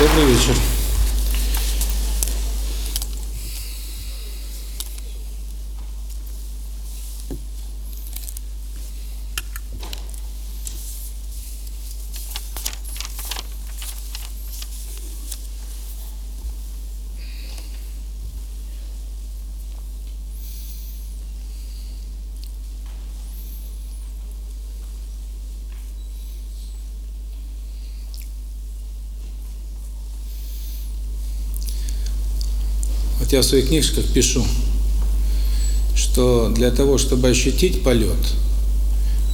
Добрый вечер. Вот я в своих книжках пишу, что для того, чтобы ощутить полет,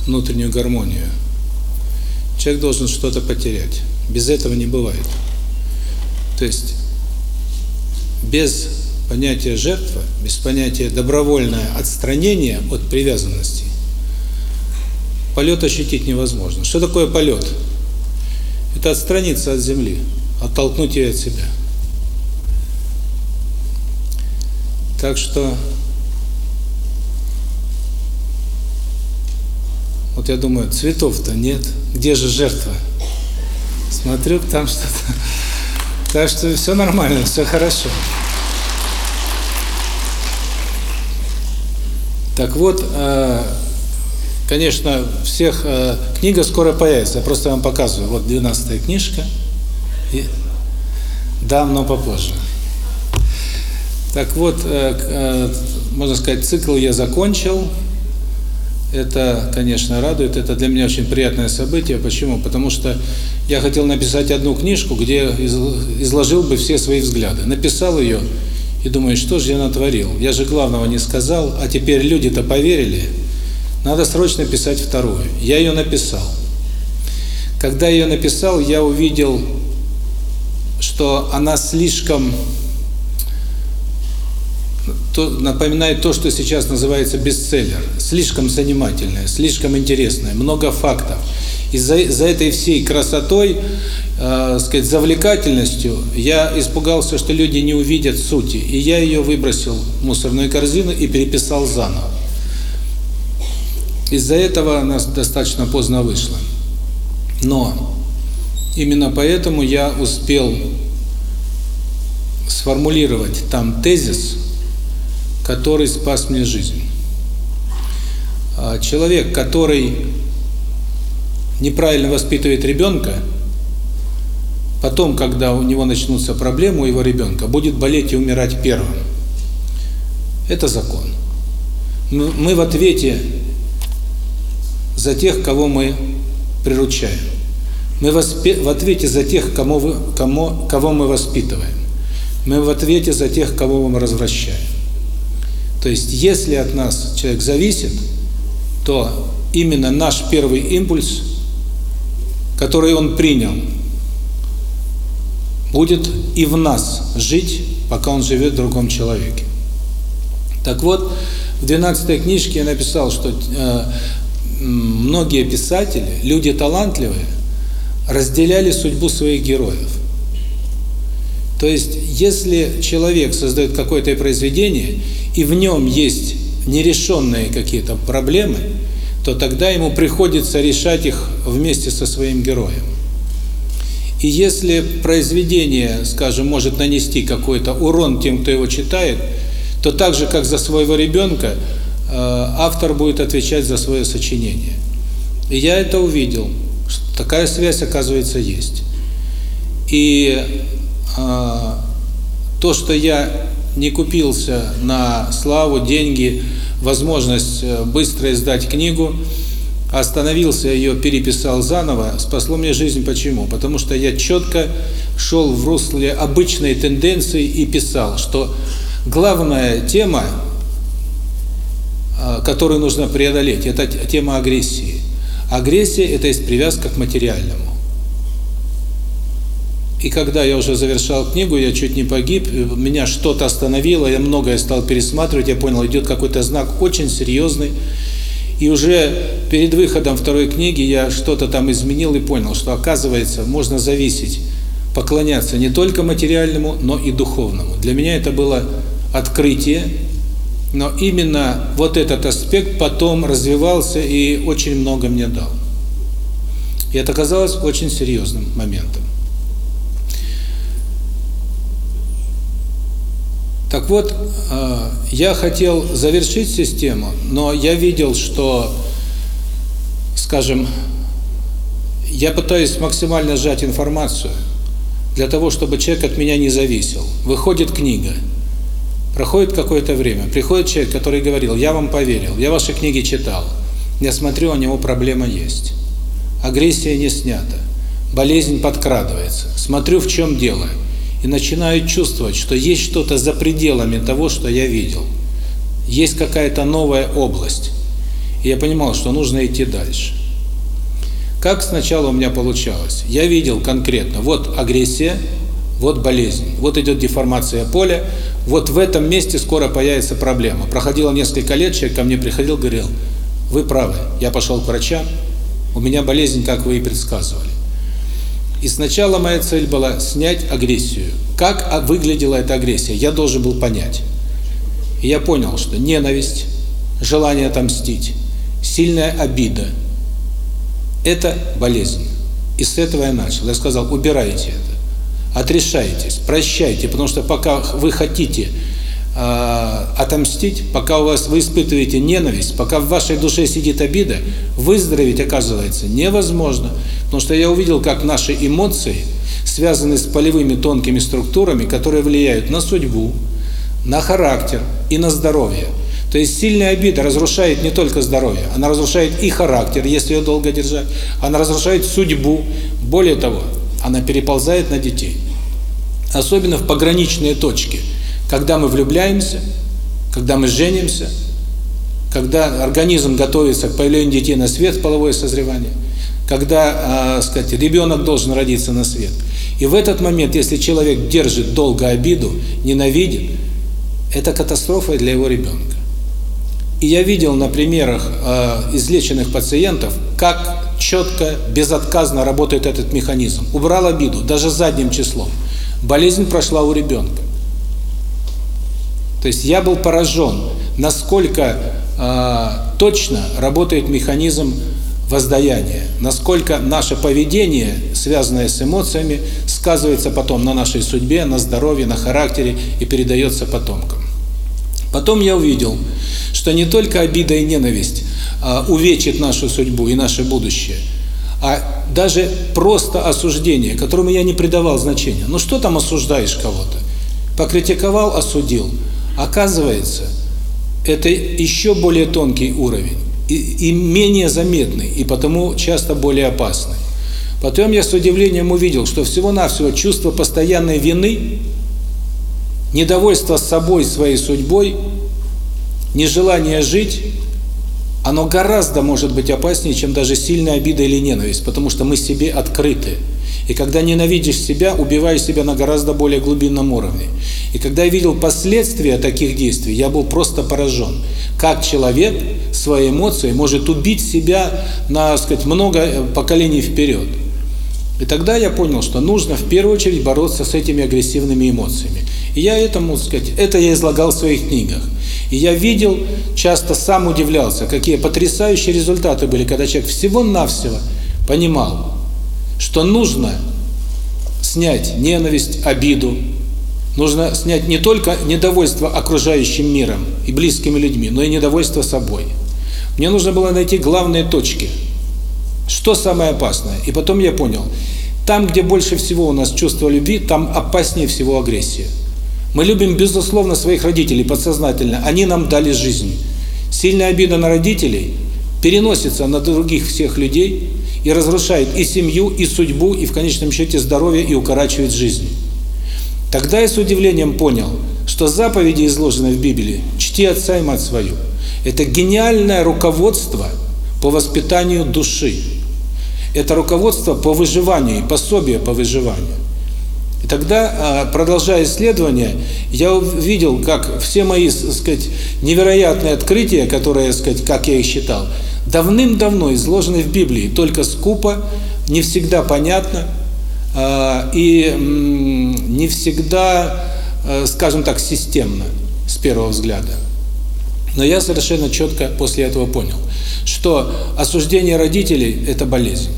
внутреннюю гармонию, человек должен что-то потерять. Без этого не бывает. То есть без понятия жертва, без понятия добровольное отстранение от привязанности, полет ощутить невозможно. Что такое полет? Это отстраниться от земли, оттолкнуть ее от себя. Так что вот я думаю, цветов-то нет, где же жертва? Смотрю, там что-то. Так что все нормально, все хорошо. Так вот, конечно, всех книга скоро появится. Я просто вам показываю. Вот 12 книжка. И дам, но попозже. Так вот, можно сказать, цикл я закончил. Это, конечно, радует. Это для меня очень приятное событие. Почему? Потому что я хотел написать одну книжку, где изложил бы все свои взгляды. Написал ее и думаю, что же я натворил? Я же главного не сказал, а теперь люди-то поверили. Надо срочно писать вторую. Я ее написал. Когда я ее написал, я увидел, что она слишком то, напоминает то, что сейчас называется бестселлер. Слишком занимательное, слишком интересное, много фактов. И за, за этой всей красотой, э, сказать, завлекательностью, я испугался, что люди не увидят сути. И я ее выбросил в мусорную корзину и переписал заново. Из-за этого она достаточно поздно вышла. Но именно поэтому я успел сформулировать там тезис, который спас мне жизнь. Человек, который неправильно воспитывает ребенка, потом, когда у него начнутся проблемы, у его ребенка, будет болеть и умирать первым. Это закон. Мы в ответе за тех, кого мы приручаем. Мы в ответе за тех, кому кому, кого мы воспитываем. Мы в ответе за тех, кого мы развращаем. То есть, если от нас человек зависит, то именно наш первый импульс, который он принял, будет и в нас жить, пока он живет в другом человеке. Так вот, в 12 книжке я написал, что э, многие писатели, люди талантливые, разделяли судьбу своих героев. То есть, если человек создает какое-то произведение, и в нем есть нерешенные какие-то проблемы, то тогда ему приходится решать их вместе со своим героем. И если произведение, скажем, может нанести какой-то урон тем, кто его читает, то так же, как за своего ребенка, автор будет отвечать за свое сочинение. И я это увидел, такая связь, оказывается, есть. И то, что я не купился на славу, деньги, возможность быстро издать книгу, остановился ее, переписал заново, спасло мне жизнь. Почему? Потому что я четко шел в русле обычной тенденции и писал, что главная тема, которую нужно преодолеть, это тема агрессии. Агрессия – это есть привязка к материальному. И когда я уже завершал книгу, я чуть не погиб, меня что-то остановило, я многое стал пересматривать, я понял, идет какой-то знак очень серьезный. И уже перед выходом второй книги я что-то там изменил и понял, что оказывается, можно зависеть, поклоняться не только материальному, но и духовному. Для меня это было открытие, но именно вот этот аспект потом развивался и очень много мне дал. И это оказалось очень серьезным моментом. Так вот, я хотел завершить систему, но я видел, что, скажем, я пытаюсь максимально сжать информацию для того, чтобы человек от меня не зависел. Выходит книга, проходит какое-то время, приходит человек, который говорил, я вам поверил, я ваши книги читал, я смотрю, у него проблема есть. Агрессия не снята, болезнь подкрадывается. Смотрю, в чем дело – и начинаю чувствовать, что есть что-то за пределами того, что я видел. Есть какая-то новая область. И я понимал, что нужно идти дальше. Как сначала у меня получалось? Я видел конкретно, вот агрессия, вот болезнь, вот идет деформация поля, вот в этом месте скоро появится проблема. Проходило несколько лет, человек ко мне приходил, говорил, вы правы, я пошел к врачам, у меня болезнь, как вы и предсказывали. И сначала моя цель была снять агрессию. Как выглядела эта агрессия, я должен был понять. И я понял, что ненависть, желание отомстить, сильная обида – это болезнь. И с этого я начал. Я сказал, убирайте это, отрешайтесь, прощайте, потому что пока вы хотите отомстить, пока у вас вы испытываете ненависть, пока в вашей душе сидит обида, выздороветь оказывается невозможно. Потому что я увидел, как наши эмоции связаны с полевыми тонкими структурами, которые влияют на судьбу, на характер и на здоровье. То есть сильная обида разрушает не только здоровье, она разрушает и характер, если ее долго держать, она разрушает судьбу. Более того, она переползает на детей. Особенно в пограничные точки – когда мы влюбляемся, когда мы женимся, когда организм готовится к появлению детей на свет, половое созревание, когда, э, сказать, ребенок должен родиться на свет. И в этот момент, если человек держит долго обиду, ненавидит, это катастрофа для его ребенка. И я видел на примерах э, излеченных пациентов, как четко, безотказно работает этот механизм. Убрал обиду, даже задним числом. Болезнь прошла у ребенка. То есть я был поражен, насколько э, точно работает механизм воздаяния, насколько наше поведение, связанное с эмоциями, сказывается потом на нашей судьбе, на здоровье, на характере и передается потомкам. Потом я увидел, что не только обида и ненависть э, увечит нашу судьбу и наше будущее, а даже просто осуждение, которому я не придавал значения. Ну что там осуждаешь кого-то? Покритиковал, осудил – Оказывается, это еще более тонкий уровень и, и менее заметный, и потому часто более опасный. Потом я с удивлением увидел, что всего-навсего чувство постоянной вины, недовольство собой, своей судьбой, нежелание жить, оно гораздо может быть опаснее, чем даже сильная обида или ненависть, потому что мы себе открыты. И когда ненавидишь себя, убиваешь себя на гораздо более глубинном уровне. И когда я видел последствия таких действий, я был просто поражен. Как человек своей эмоцией может убить себя на, сказать, много э, поколений вперед. И тогда я понял, что нужно в первую очередь бороться с этими агрессивными эмоциями. И я этому, сказать, это я излагал в своих книгах. И я видел, часто сам удивлялся, какие потрясающие результаты были, когда человек всего-навсего понимал, что нужно снять ненависть, обиду, нужно снять не только недовольство окружающим миром и близкими людьми, но и недовольство собой. Мне нужно было найти главные точки. Что самое опасное? И потом я понял, там, где больше всего у нас чувство любви, там опаснее всего агрессия. Мы любим, безусловно, своих родителей подсознательно. Они нам дали жизнь. Сильная обида на родителей переносится на других всех людей и разрушает и семью, и судьбу, и в конечном счете здоровье, и укорачивает жизнь. Тогда я с удивлением понял, что заповеди, изложенные в Библии, «Чти отца и мать свою», это гениальное руководство по воспитанию души. Это руководство по выживанию, пособие по выживанию. И тогда, а, продолжая исследование, я увидел, как все мои, так сказать, невероятные открытия, которые, так сказать, как я их считал, давным-давно изложены в Библии, только скупо, не всегда понятно э, и не всегда, э, скажем так, системно с первого взгляда. Но я совершенно четко после этого понял, что осуждение родителей – это болезнь.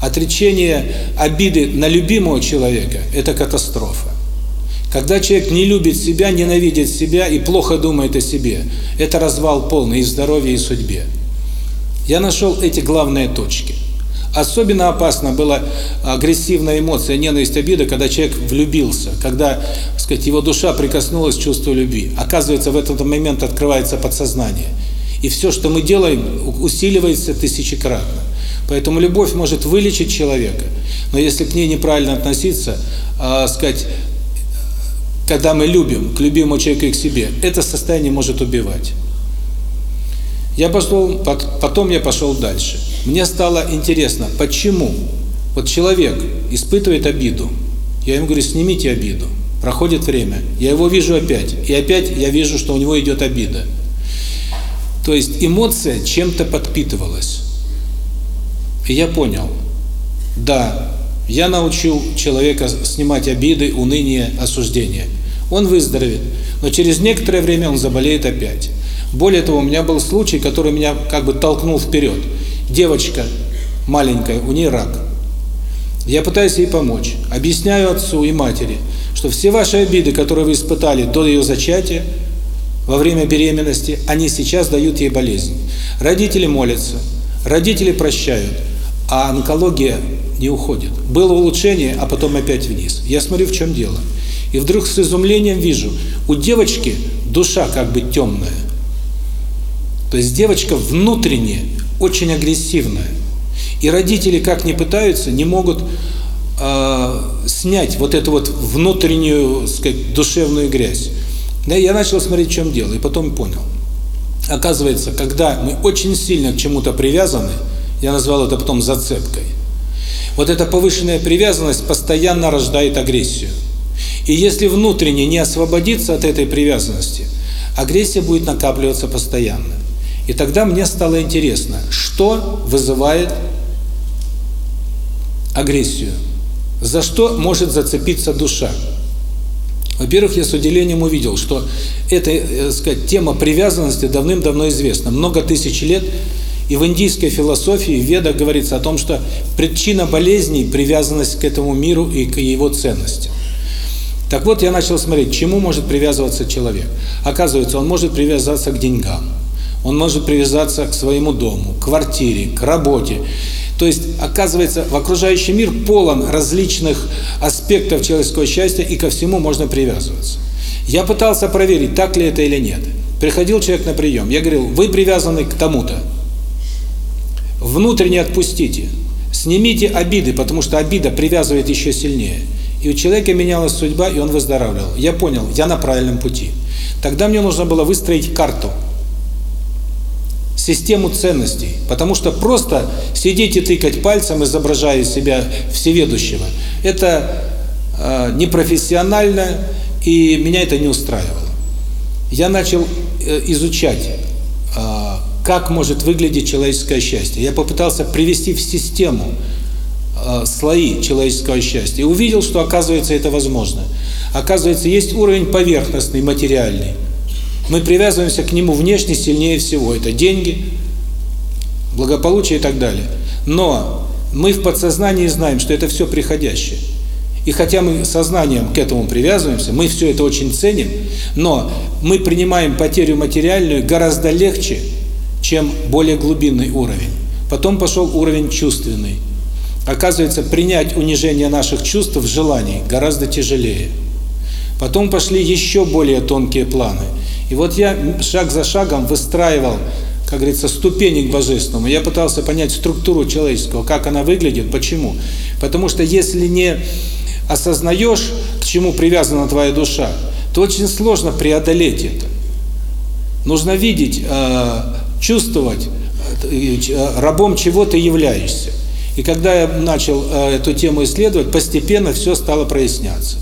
Отречение обиды на любимого человека – это катастрофа. Когда человек не любит себя, ненавидит себя и плохо думает о себе, это развал полный и здоровье, и судьбе. Я нашел эти главные точки. Особенно опасно была агрессивная эмоция, ненависть, обида, когда человек влюбился, когда, так сказать, его душа прикоснулась к чувству любви. Оказывается, в этот момент открывается подсознание. И все, что мы делаем, усиливается тысячекратно. Поэтому любовь может вылечить человека, но если к ней неправильно относиться, э, сказать, когда мы любим к любимому человеку и к себе, это состояние может убивать. Я пошел, потом я пошел дальше. Мне стало интересно, почему вот человек испытывает обиду. Я ему говорю, снимите обиду. Проходит время, я его вижу опять, и опять я вижу, что у него идет обида. То есть эмоция чем-то подпитывалась. И я понял, да, я научу человека снимать обиды, уныние, осуждение. Он выздоровеет, но через некоторое время он заболеет опять. Более того, у меня был случай, который меня как бы толкнул вперед. Девочка маленькая, у нее рак. Я пытаюсь ей помочь. Объясняю отцу и матери, что все ваши обиды, которые вы испытали до ее зачатия, во время беременности, они сейчас дают ей болезнь. Родители молятся, родители прощают, а онкология не уходит. Было улучшение, а потом опять вниз. Я смотрю, в чем дело. И вдруг с изумлением вижу, у девочки душа как бы темная. То есть девочка внутренне очень агрессивная. И родители, как ни пытаются, не могут э, снять вот эту вот внутреннюю, сказать, душевную грязь. Я начал смотреть, в чем дело, и потом понял. Оказывается, когда мы очень сильно к чему-то привязаны, я назвал это потом зацепкой, вот эта повышенная привязанность постоянно рождает агрессию. И если внутренне не освободиться от этой привязанности, агрессия будет накапливаться постоянно. И тогда мне стало интересно, что вызывает агрессию, за что может зацепиться душа. Во-первых, я с удивлением увидел, что эта, э, сказать, тема привязанности давным-давно известна. Много тысяч лет и в индийской философии, в ведах говорится о том, что причина болезней – привязанность к этому миру и к его ценностям. Так вот, я начал смотреть, чему может привязываться человек. Оказывается, он может привязаться к деньгам, он может привязаться к своему дому, к квартире, к работе. То есть, оказывается, в окружающий мир полон различных аспектов человеческого счастья, и ко всему можно привязываться. Я пытался проверить, так ли это или нет. Приходил человек на прием, я говорил, вы привязаны к тому-то. Внутренне отпустите. Снимите обиды, потому что обида привязывает еще сильнее. И у человека менялась судьба, и он выздоравливал. Я понял, я на правильном пути. Тогда мне нужно было выстроить карту систему ценностей. Потому что просто сидеть и тыкать пальцем, изображая себя всеведущего, это э, непрофессионально, и меня это не устраивало. Я начал э, изучать, как может выглядеть человеческое счастье. Я попытался привести в систему э, слои человеческого счастья. И увидел, что оказывается это возможно. Оказывается, есть уровень поверхностный, материальный – мы привязываемся к нему внешне сильнее всего. Это деньги, благополучие и так далее. Но мы в подсознании знаем, что это все приходящее. И хотя мы сознанием к этому привязываемся, мы все это очень ценим, но мы принимаем потерю материальную гораздо легче, чем более глубинный уровень. Потом пошел уровень чувственный. Оказывается, принять унижение наших чувств, желаний гораздо тяжелее. Потом пошли еще более тонкие планы – и вот я шаг за шагом выстраивал, как говорится, ступени к Божественному. Я пытался понять структуру человеческого, как она выглядит, почему. Потому что если не осознаешь, к чему привязана твоя душа, то очень сложно преодолеть это. Нужно видеть, э, чувствовать, э, рабом чего ты являешься. И когда я начал э, эту тему исследовать, постепенно все стало проясняться.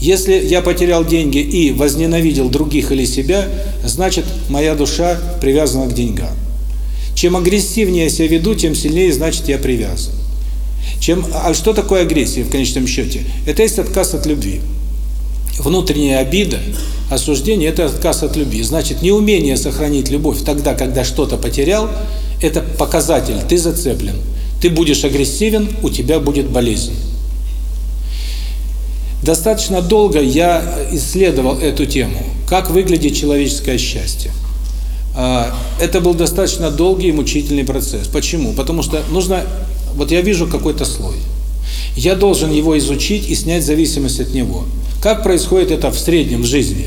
Если я потерял деньги и возненавидел других или себя, значит, моя душа привязана к деньгам. Чем агрессивнее я себя веду, тем сильнее, значит, я привязан. Чем, а что такое агрессия в конечном счете? Это есть отказ от любви. Внутренняя обида, осуждение – это отказ от любви. Значит, неумение сохранить любовь тогда, когда что-то потерял – это показатель, ты зацеплен. Ты будешь агрессивен, у тебя будет болезнь. Достаточно долго я исследовал эту тему, как выглядит человеческое счастье. А, это был достаточно долгий и мучительный процесс. Почему? Потому что нужно, вот я вижу какой-то слой, я должен его изучить и снять зависимость от него. Как происходит это в среднем в жизни?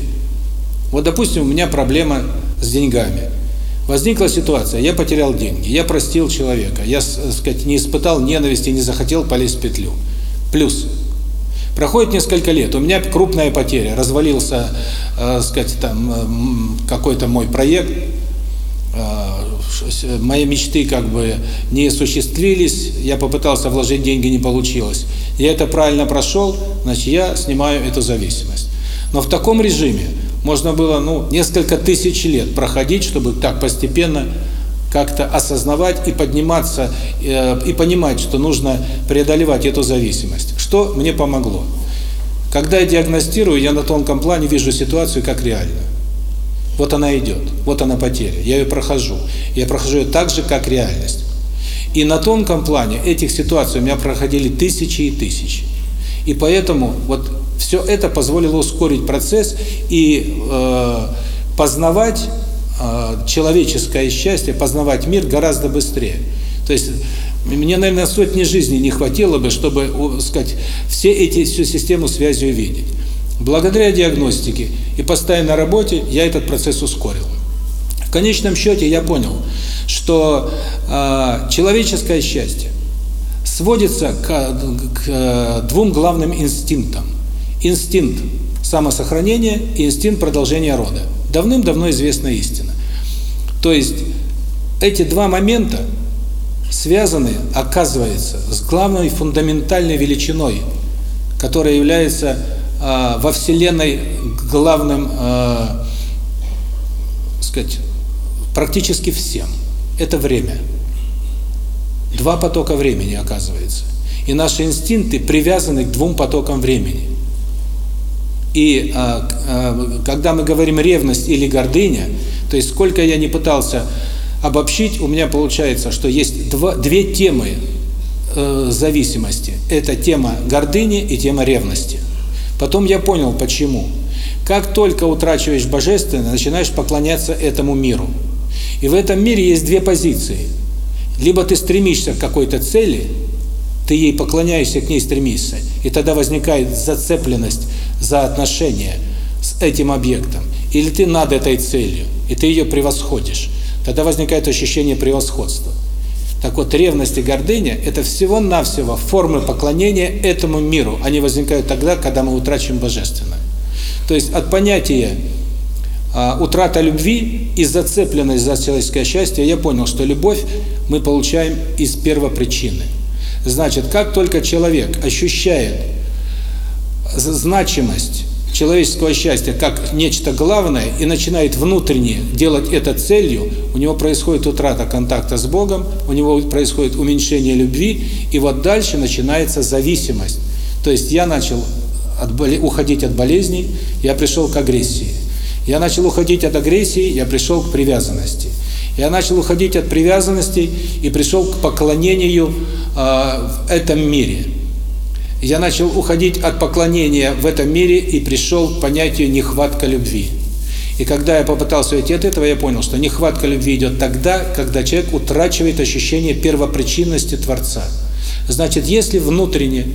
Вот, допустим, у меня проблема с деньгами. Возникла ситуация, я потерял деньги, я простил человека, я, так сказать, не испытал ненависти, не захотел полезть в петлю. Плюс, проходит несколько лет, у меня крупная потеря, развалился, э, сказать, там, э, какой-то мой проект, э, мои мечты как бы не осуществились, я попытался вложить деньги, не получилось. Я это правильно прошел, значит, я снимаю эту зависимость. Но в таком режиме можно было, ну, несколько тысяч лет проходить, чтобы так постепенно как-то осознавать и подниматься, э, и понимать, что нужно преодолевать эту зависимость. Что мне помогло? Когда я диагностирую, я на тонком плане вижу ситуацию как реальную. Вот она идет, вот она потеря, я ее прохожу. Я прохожу ее так же, как реальность. И на тонком плане этих ситуаций у меня проходили тысячи и тысячи. И поэтому вот все это позволило ускорить процесс и э, познавать э, человеческое счастье, познавать мир гораздо быстрее. То есть мне, наверное, сотни жизней не хватило бы, чтобы, сказать, все эти всю систему связи увидеть. Благодаря диагностике и постоянной работе я этот процесс ускорил. В конечном счете я понял, что э, человеческое счастье сводится к, к двум главным инстинктам. Инстинкт самосохранения и инстинкт продолжения рода. Давным-давно известная истина. То есть эти два момента связаны, оказывается, с главной фундаментальной величиной, которая является э, во Вселенной главным, э, сказать, практически всем. Это время. Два потока времени, оказывается. И наши инстинкты привязаны к двум потокам времени. И э, э, когда мы говорим ревность или гордыня, то есть сколько я не пытался обобщить, у меня получается, что есть два, две темы э, зависимости. Это тема гордыни и тема ревности. Потом я понял, почему. Как только утрачиваешь божественное, начинаешь поклоняться этому миру. И в этом мире есть две позиции. Либо ты стремишься к какой-то цели, ты ей поклоняешься, к ней стремишься, и тогда возникает зацепленность за отношения с этим объектом. Или ты над этой целью, и ты ее превосходишь. Тогда возникает ощущение превосходства. Так вот, ревность и гордыня – это всего-навсего формы поклонения этому миру. Они возникают тогда, когда мы утрачиваем божественное. То есть от понятия а, утрата любви и зацепленность за человеческое счастье, я понял, что любовь мы получаем из первопричины. Значит, как только человек ощущает значимость человеческого счастья как нечто главное и начинает внутренне делать это целью, у него происходит утрата контакта с Богом, у него происходит уменьшение любви, и вот дальше начинается зависимость. То есть я начал от уходить от болезней, я пришел к агрессии. Я начал уходить от агрессии, я пришел к привязанности. Я начал уходить от привязанности и пришел к поклонению э, в этом мире. Я начал уходить от поклонения в этом мире и пришел к понятию нехватка любви. И когда я попытался уйти от этого, я понял, что нехватка любви идет тогда, когда человек утрачивает ощущение первопричинности Творца. Значит, если внутренне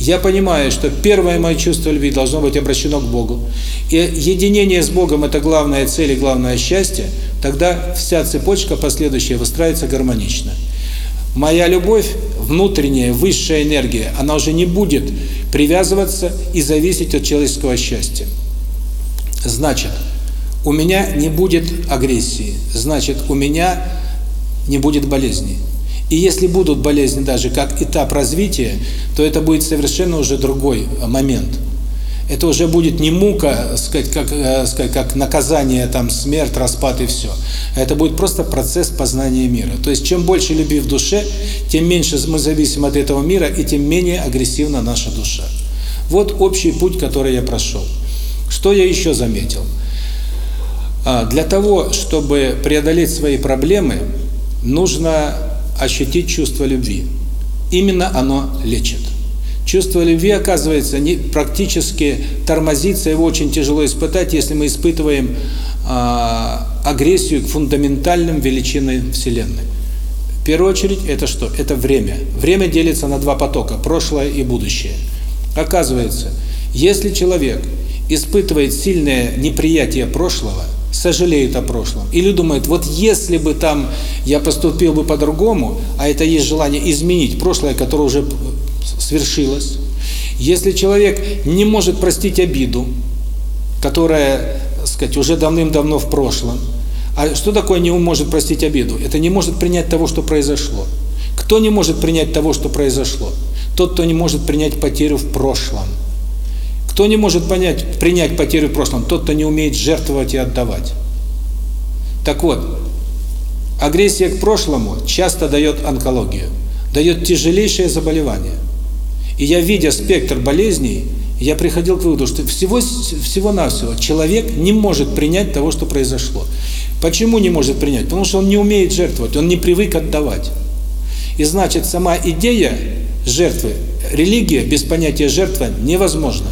я понимаю, что первое мое чувство любви должно быть обращено к Богу, и единение с Богом – это главная цель и главное счастье, тогда вся цепочка последующая выстраивается гармонично. Моя любовь, внутренняя, высшая энергия, она уже не будет привязываться и зависеть от человеческого счастья. Значит, у меня не будет агрессии, значит, у меня не будет болезни. И если будут болезни даже как этап развития, то это будет совершенно уже другой момент – это уже будет не мука, сказать, как, э, сказать, как наказание, там, смерть, распад и все. Это будет просто процесс познания мира. То есть, чем больше любви в душе, тем меньше мы зависим от этого мира, и тем менее агрессивна наша душа. Вот общий путь, который я прошел. Что я еще заметил? А, для того, чтобы преодолеть свои проблемы, нужно ощутить чувство любви. Именно оно лечит. Чувство любви, оказывается, не, практически тормозится, его очень тяжело испытать, если мы испытываем э, агрессию к фундаментальным величинам Вселенной. В первую очередь, это что? Это время. Время делится на два потока, прошлое и будущее. Оказывается, если человек испытывает сильное неприятие прошлого, сожалеет о прошлом, или думает, вот если бы там я поступил бы по-другому, а это есть желание изменить прошлое, которое уже свершилось. Если человек не может простить обиду, которая, так сказать, уже давным-давно в прошлом, а что такое не может простить обиду? Это не может принять того, что произошло. Кто не может принять того, что произошло? Тот, кто не может принять потерю в прошлом. Кто не может понять, принять потерю в прошлом? Тот, кто не умеет жертвовать и отдавать. Так вот, агрессия к прошлому часто дает онкологию, дает тяжелейшее заболевание. И я, видя спектр болезней, я приходил к выводу, что всего всего-навсего человек не может принять того, что произошло. Почему не может принять? Потому что он не умеет жертвовать, он не привык отдавать. И значит, сама идея жертвы, религия без понятия жертва невозможна.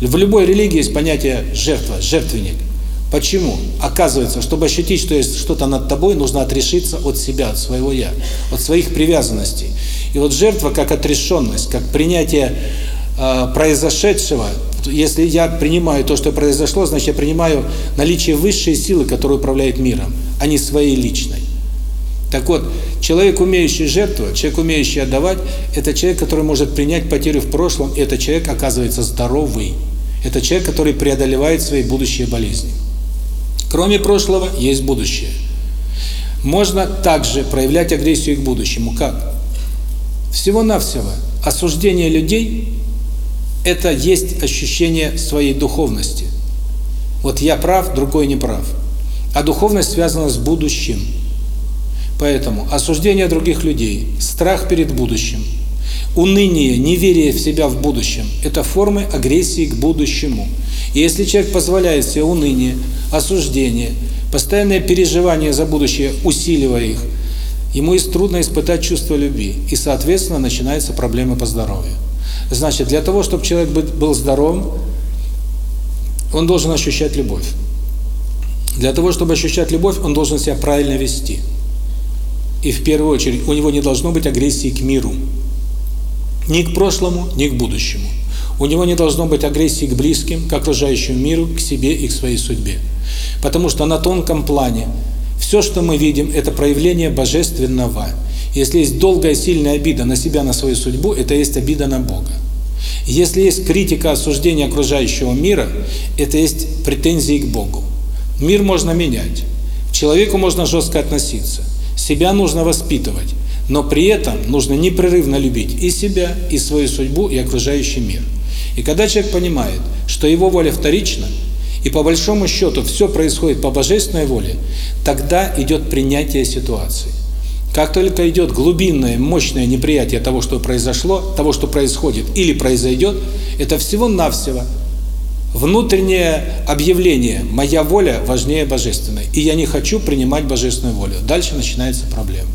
В любой религии есть понятие жертва, жертвенник. Почему? Оказывается, чтобы ощутить, что есть что-то над тобой, нужно отрешиться от себя, от своего «я», от своих привязанностей. И вот жертва как отрешенность, как принятие э, произошедшего, если я принимаю то, что произошло, значит я принимаю наличие высшей силы, которая управляет миром, а не своей личной. Так вот, человек, умеющий жертвовать, человек, умеющий отдавать, это человек, который может принять потерю в прошлом, и это человек, оказывается, здоровый. Это человек, который преодолевает свои будущие болезни. Кроме прошлого, есть будущее. Можно также проявлять агрессию к будущему. Как? Всего-навсего осуждение людей – это есть ощущение своей духовности. Вот я прав, другой не прав. А духовность связана с будущим. Поэтому осуждение других людей, страх перед будущим, уныние, неверие в себя в будущем – это формы агрессии к будущему. И если человек позволяет себе уныние, осуждение, постоянное переживание за будущее, усиливая их, ему есть трудно испытать чувство любви, и, соответственно, начинаются проблемы по здоровью. Значит, для того, чтобы человек был здоровым, он должен ощущать любовь. Для того, чтобы ощущать любовь, он должен себя правильно вести. И в первую очередь, у него не должно быть агрессии к миру. Ни к прошлому, ни к будущему. У него не должно быть агрессии к близким, к окружающему миру, к себе и к своей судьбе. Потому что на тонком плане все, что мы видим, это проявление божественного. Если есть долгая сильная обида на себя, на свою судьбу, это есть обида на Бога. Если есть критика, осуждения окружающего мира, это есть претензии к Богу. Мир можно менять, человеку можно жестко относиться, себя нужно воспитывать, но при этом нужно непрерывно любить и себя, и свою судьбу, и окружающий мир. И когда человек понимает, что его воля вторична, и по большому счету все происходит по божественной воле, тогда идет принятие ситуации. Как только идет глубинное, мощное неприятие того, что произошло, того, что происходит или произойдет, это всего-навсего внутреннее объявление «моя воля важнее божественной», и я не хочу принимать божественную волю. Дальше начинается проблема.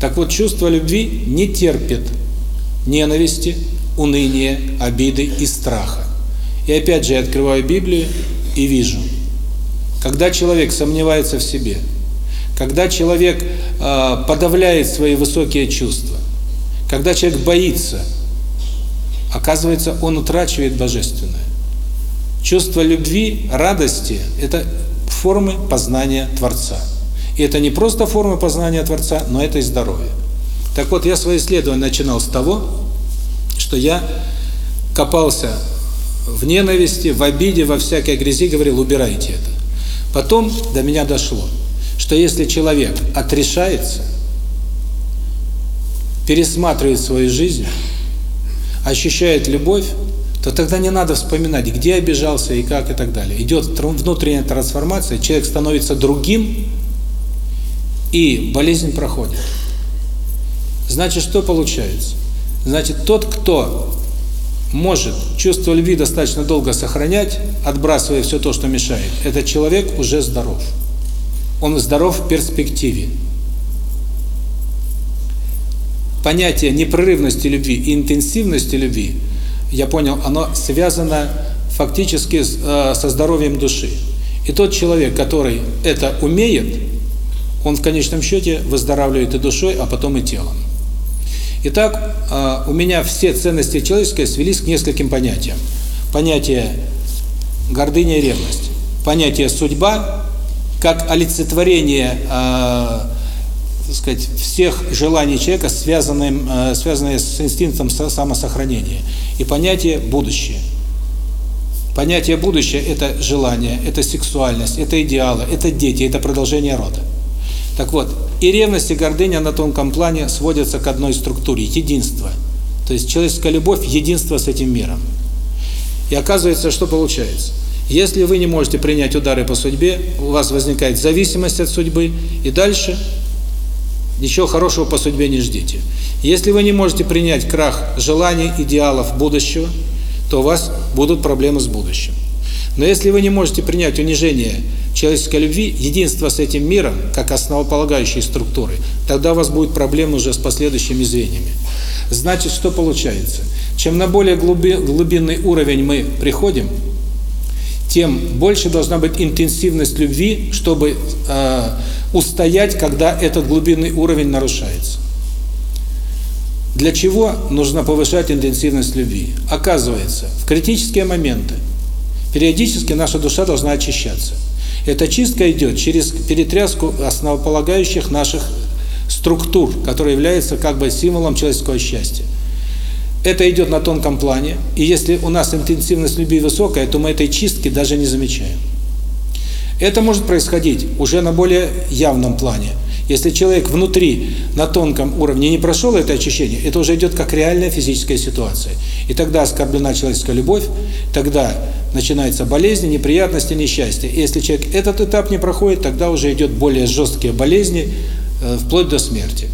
Так вот, чувство любви не терпит ненависти, уныния, обиды и страха. И опять же я открываю Библию и вижу, когда человек сомневается в себе, когда человек э, подавляет свои высокие чувства, когда человек боится, оказывается, он утрачивает божественное. Чувство любви, радости – это формы познания Творца. И это не просто форма познания Творца, но это и здоровье. Так вот, я свое исследование начинал с того, что я копался в ненависти, в обиде, во всякой грязи, говорил, убирайте это. Потом до меня дошло, что если человек отрешается, пересматривает свою жизнь, ощущает любовь, то тогда не надо вспоминать, где обижался и как и так далее. Идет внутренняя трансформация, человек становится другим, и болезнь проходит. Значит, что получается? Значит, тот, кто может чувство любви достаточно долго сохранять, отбрасывая все то, что мешает, этот человек уже здоров. Он здоров в перспективе. понятие непрерывности любви и интенсивности любви, я понял, оно связано фактически э, со здоровьем души. И тот человек, который это умеет, он в конечном счете выздоравливает и душой, а потом и телом. Итак, э, у меня все ценности человеческие свелись к нескольким понятиям. Понятие гордыня и ревность. Понятие судьба, как олицетворение э, так сказать, всех желаний человека, связанные, э, связанные с инстинктом самосохранения. И понятие будущее. Понятие будущее – это желание, это сексуальность, это идеалы, это дети, это продолжение рода. Так вот, и ревность, и гордыня на тонком плане сводятся к одной структуре – единство. То есть человеческая любовь – единство с этим миром. И оказывается, что получается? Если вы не можете принять удары по судьбе, у вас возникает зависимость от судьбы, и дальше ничего хорошего по судьбе не ждите. Если вы не можете принять крах желаний, идеалов будущего, то у вас будут проблемы с будущим. Но если вы не можете принять унижение человеческой любви, единство с этим миром, как основополагающей структуры, тогда у вас будет проблемы уже с последующими звеньями. Значит, что получается? Чем на более глубинный уровень мы приходим, тем больше должна быть интенсивность любви, чтобы э, устоять, когда этот глубинный уровень нарушается. Для чего нужно повышать интенсивность любви? Оказывается, в критические моменты периодически наша душа должна очищаться. Эта чистка идет через перетряску основополагающих наших структур, которые являются как бы символом человеческого счастья. Это идет на тонком плане, и если у нас интенсивность любви высокая, то мы этой чистки даже не замечаем. Это может происходить уже на более явном плане. Если человек внутри, на тонком уровне не прошел это очищение, это уже идет как реальная физическая ситуация. И тогда оскорблена человеческая любовь, тогда начинается болезни, неприятности, несчастья. И если человек этот этап не проходит, тогда уже идет более жесткие болезни, э, вплоть до смерти.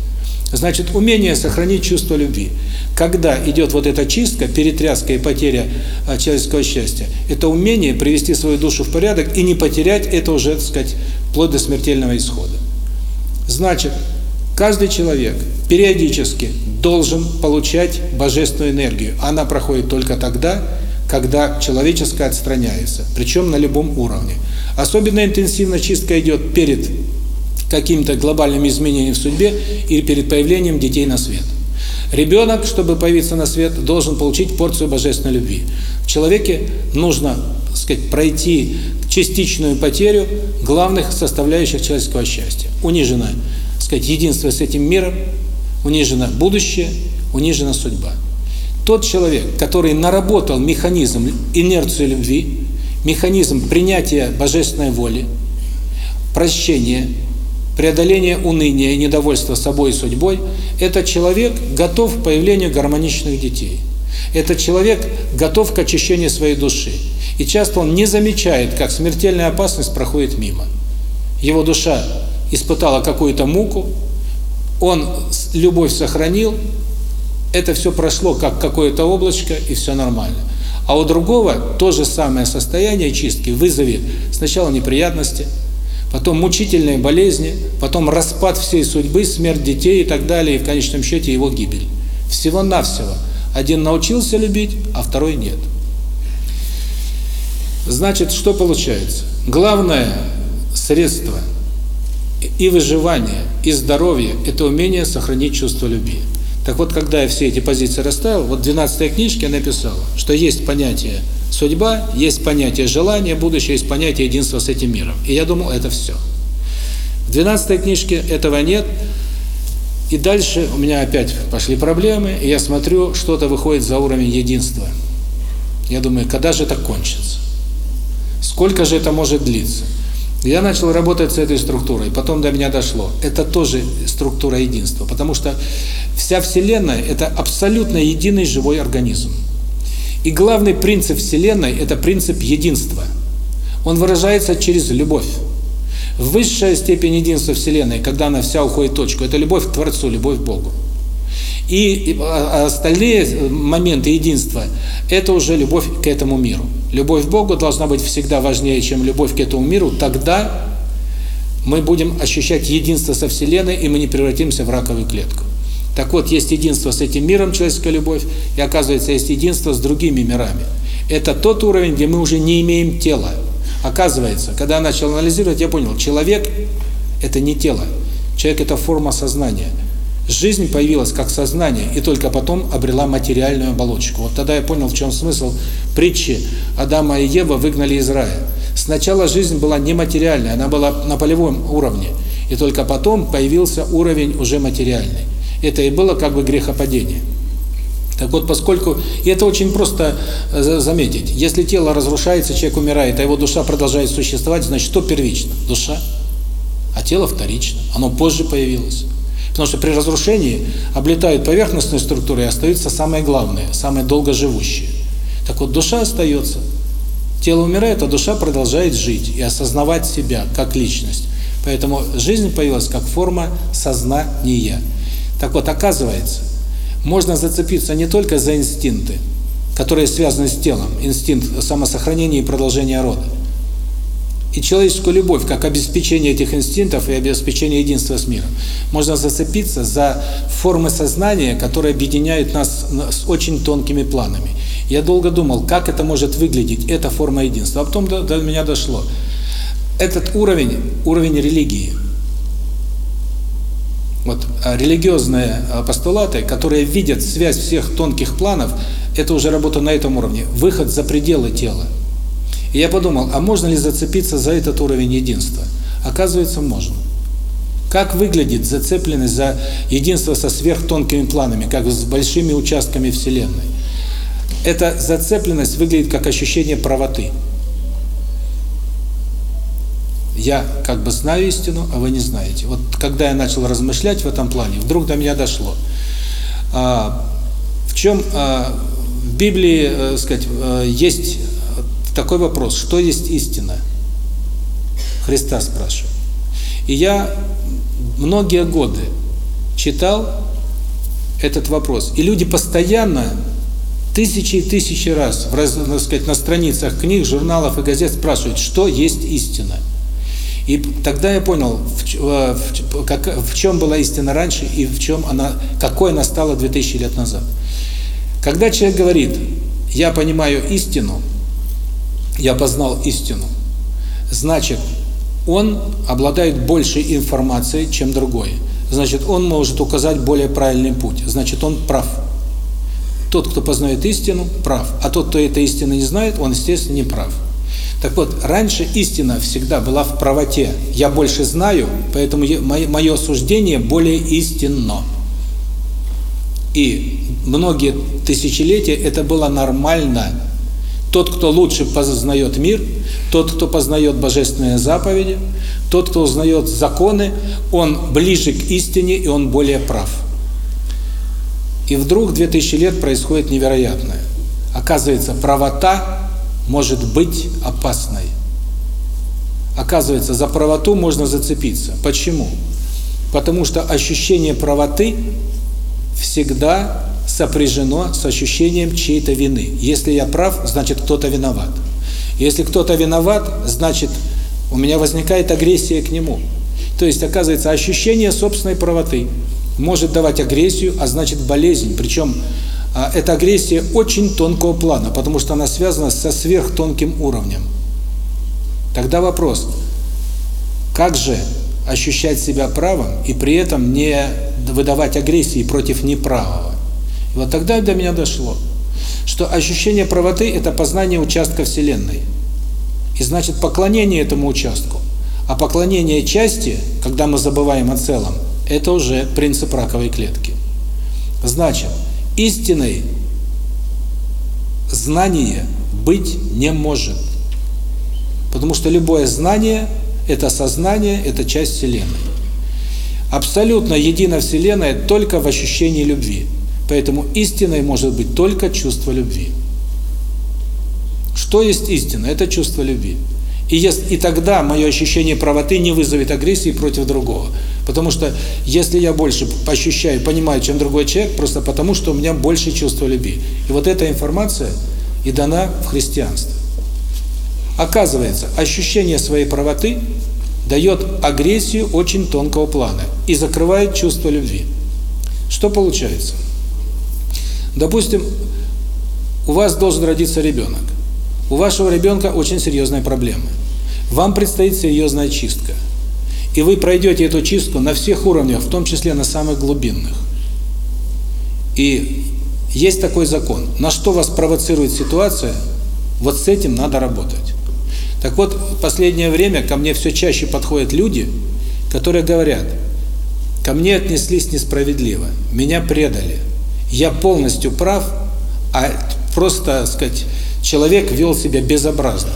Значит, умение сохранить чувство любви. Когда идет вот эта чистка, перетряска и потеря а, человеческого счастья, это умение привести свою душу в порядок и не потерять это уже, так сказать, вплоть до смертельного исхода. Значит, каждый человек периодически должен получать божественную энергию. Она проходит только тогда, когда человеческое отстраняется, причем на любом уровне. Особенно интенсивно чистка идет перед какими-то глобальными изменениями в судьбе или перед появлением детей на свет. Ребенок, чтобы появиться на свет, должен получить порцию божественной любви. В человеке нужно, так сказать, пройти частичную потерю главных составляющих человеческого счастья. Унижено, так сказать, единство с этим миром, унижено будущее, унижена судьба. Тот человек, который наработал механизм инерции любви, механизм принятия божественной воли, прощения, преодоление уныния и недовольства собой и судьбой, этот человек готов к появлению гармоничных детей. Этот человек готов к очищению своей души. И часто он не замечает, как смертельная опасность проходит мимо. Его душа испытала какую-то муку, он любовь сохранил, это все прошло как какое-то облачко, и все нормально. А у другого то же самое состояние чистки вызовет сначала неприятности, потом мучительные болезни, потом распад всей судьбы, смерть детей и так далее, и в конечном счете его гибель. Всего-навсего. Один научился любить, а второй нет. Значит, что получается? Главное средство и выживания, и здоровья – это умение сохранить чувство любви. Так вот, когда я все эти позиции расставил, вот в 12 книжке я написал, что есть понятие судьба, есть понятие желания, будущее, есть понятие единства с этим миром. И я думал, это все. В 12 книжке этого нет, и дальше у меня опять пошли проблемы, и я смотрю, что-то выходит за уровень единства. Я думаю, когда же это кончится? Сколько же это может длиться? Я начал работать с этой структурой, потом до меня дошло. Это тоже структура единства, потому что вся Вселенная – это абсолютно единый живой организм. И главный принцип Вселенной – это принцип единства. Он выражается через любовь. Высшая степень единства Вселенной, когда она вся уходит в точку, это любовь к Творцу, любовь к Богу. И а, остальные моменты единства – это уже любовь к этому миру. Любовь к Богу должна быть всегда важнее, чем любовь к этому миру. Тогда мы будем ощущать единство со Вселенной, и мы не превратимся в раковую клетку. Так вот, есть единство с этим миром, человеческая любовь, и оказывается, есть единство с другими мирами. Это тот уровень, где мы уже не имеем тела. Оказывается, когда я начал анализировать, я понял, человек – это не тело. Человек – это форма сознания. Жизнь появилась как сознание, и только потом обрела материальную оболочку. Вот тогда я понял, в чем смысл притчи Адама и Ева выгнали из рая. Сначала жизнь была нематериальная, она была на полевом уровне, и только потом появился уровень уже материальный. Это и было как бы грехопадение. Так вот, поскольку, и это очень просто э, заметить, если тело разрушается, человек умирает, а его душа продолжает существовать, значит, что первично? Душа. А тело вторично, оно позже появилось. Потому что при разрушении облетают поверхностные структуры и остаются самые главные, самые долгоживущие. Так вот, душа остается. Тело умирает, а душа продолжает жить и осознавать себя как личность. Поэтому жизнь появилась как форма сознания. Так вот, оказывается, можно зацепиться не только за инстинкты, которые связаны с телом, инстинкт самосохранения и продолжения рода, и человеческую любовь, как обеспечение этих инстинктов и обеспечение единства с миром. Можно зацепиться за формы сознания, которые объединяют нас с очень тонкими планами. Я долго думал, как это может выглядеть, эта форма единства. А потом до, до меня дошло. Этот уровень, уровень религии. Вот а религиозные постулаты, которые видят связь всех тонких планов, это уже работа на этом уровне. Выход за пределы тела. И я подумал, а можно ли зацепиться за этот уровень единства? Оказывается, можно. Как выглядит зацепленность за единство со сверхтонкими планами, как с большими участками Вселенной? Эта зацепленность выглядит как ощущение правоты. Я как бы знаю истину, а вы не знаете. Вот когда я начал размышлять в этом плане, вдруг до меня дошло. А, в чем а, в Библии, э, сказать, э, есть такой вопрос, что есть истина? Христа спрашивает. И я многие годы читал этот вопрос. И люди постоянно, тысячи и тысячи раз, в, так сказать, на страницах книг, журналов и газет спрашивают, что есть истина. И тогда я понял, в, в, как, в чем была истина раньше и в чем она, какой она стала 2000 лет назад. Когда человек говорит, я понимаю истину, я познал истину, значит, он обладает большей информацией, чем другой. Значит, он может указать более правильный путь. Значит, он прав. Тот, кто познает истину, прав. А тот, кто этой истины не знает, он, естественно, не прав. Так вот, раньше истина всегда была в правоте. Я больше знаю, поэтому мое суждение более истинно. И многие тысячелетия это было нормально тот, кто лучше познает мир, тот, кто познает божественные заповеди, тот, кто узнает законы, он ближе к истине и он более прав. И вдруг 2000 лет происходит невероятное. Оказывается, правота может быть опасной. Оказывается, за правоту можно зацепиться. Почему? Потому что ощущение правоты всегда сопряжено с ощущением чьей-то вины. Если я прав, значит кто-то виноват. Если кто-то виноват, значит у меня возникает агрессия к нему. То есть, оказывается, ощущение собственной правоты может давать агрессию, а значит болезнь. Причем а, эта агрессия очень тонкого плана, потому что она связана со сверхтонким уровнем. Тогда вопрос, как же ощущать себя правым и при этом не выдавать агрессии против неправого? Вот тогда до меня дошло, что ощущение правоты – это познание участка Вселенной. И значит поклонение этому участку. А поклонение части, когда мы забываем о целом, это уже принцип раковой клетки. Значит, истиной знание быть не может. Потому что любое знание – это сознание, это часть Вселенной. Абсолютно едина Вселенная только в ощущении любви. Поэтому истиной может быть только чувство любви. Что есть истина? Это чувство любви. И, если, и тогда мое ощущение правоты не вызовет агрессии против другого. Потому что если я больше ощущаю, понимаю, чем другой человек, просто потому, что у меня больше чувства любви. И вот эта информация и дана в христианстве. Оказывается, ощущение своей правоты дает агрессию очень тонкого плана и закрывает чувство любви. Что получается? Допустим, у вас должен родиться ребенок. У вашего ребенка очень серьезные проблемы. Вам предстоит серьезная чистка. И вы пройдете эту чистку на всех уровнях, в том числе на самых глубинных. И есть такой закон. На что вас провоцирует ситуация, вот с этим надо работать. Так вот, в последнее время ко мне все чаще подходят люди, которые говорят, ко мне отнеслись несправедливо, меня предали, я полностью прав, а просто, так сказать, человек вел себя безобразно.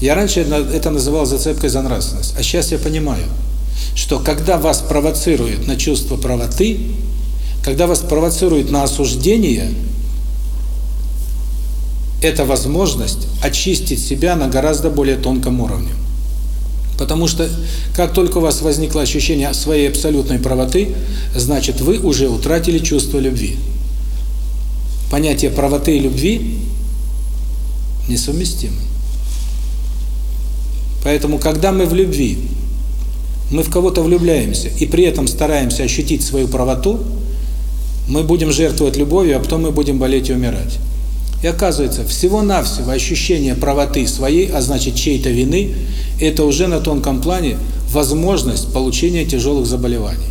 Я раньше это называл зацепкой за нравственность, а сейчас я понимаю, что когда вас провоцируют на чувство правоты, когда вас провоцируют на осуждение, это возможность очистить себя на гораздо более тонком уровне. Потому что как только у вас возникло ощущение своей абсолютной правоты, значит вы уже утратили чувство любви. Понятие правоты и любви несовместимы. Поэтому, когда мы в любви, мы в кого-то влюбляемся и при этом стараемся ощутить свою правоту, мы будем жертвовать любовью, а потом мы будем болеть и умирать. И оказывается, всего-навсего ощущение правоты своей, а значит чьей-то вины, это уже на тонком плане возможность получения тяжелых заболеваний.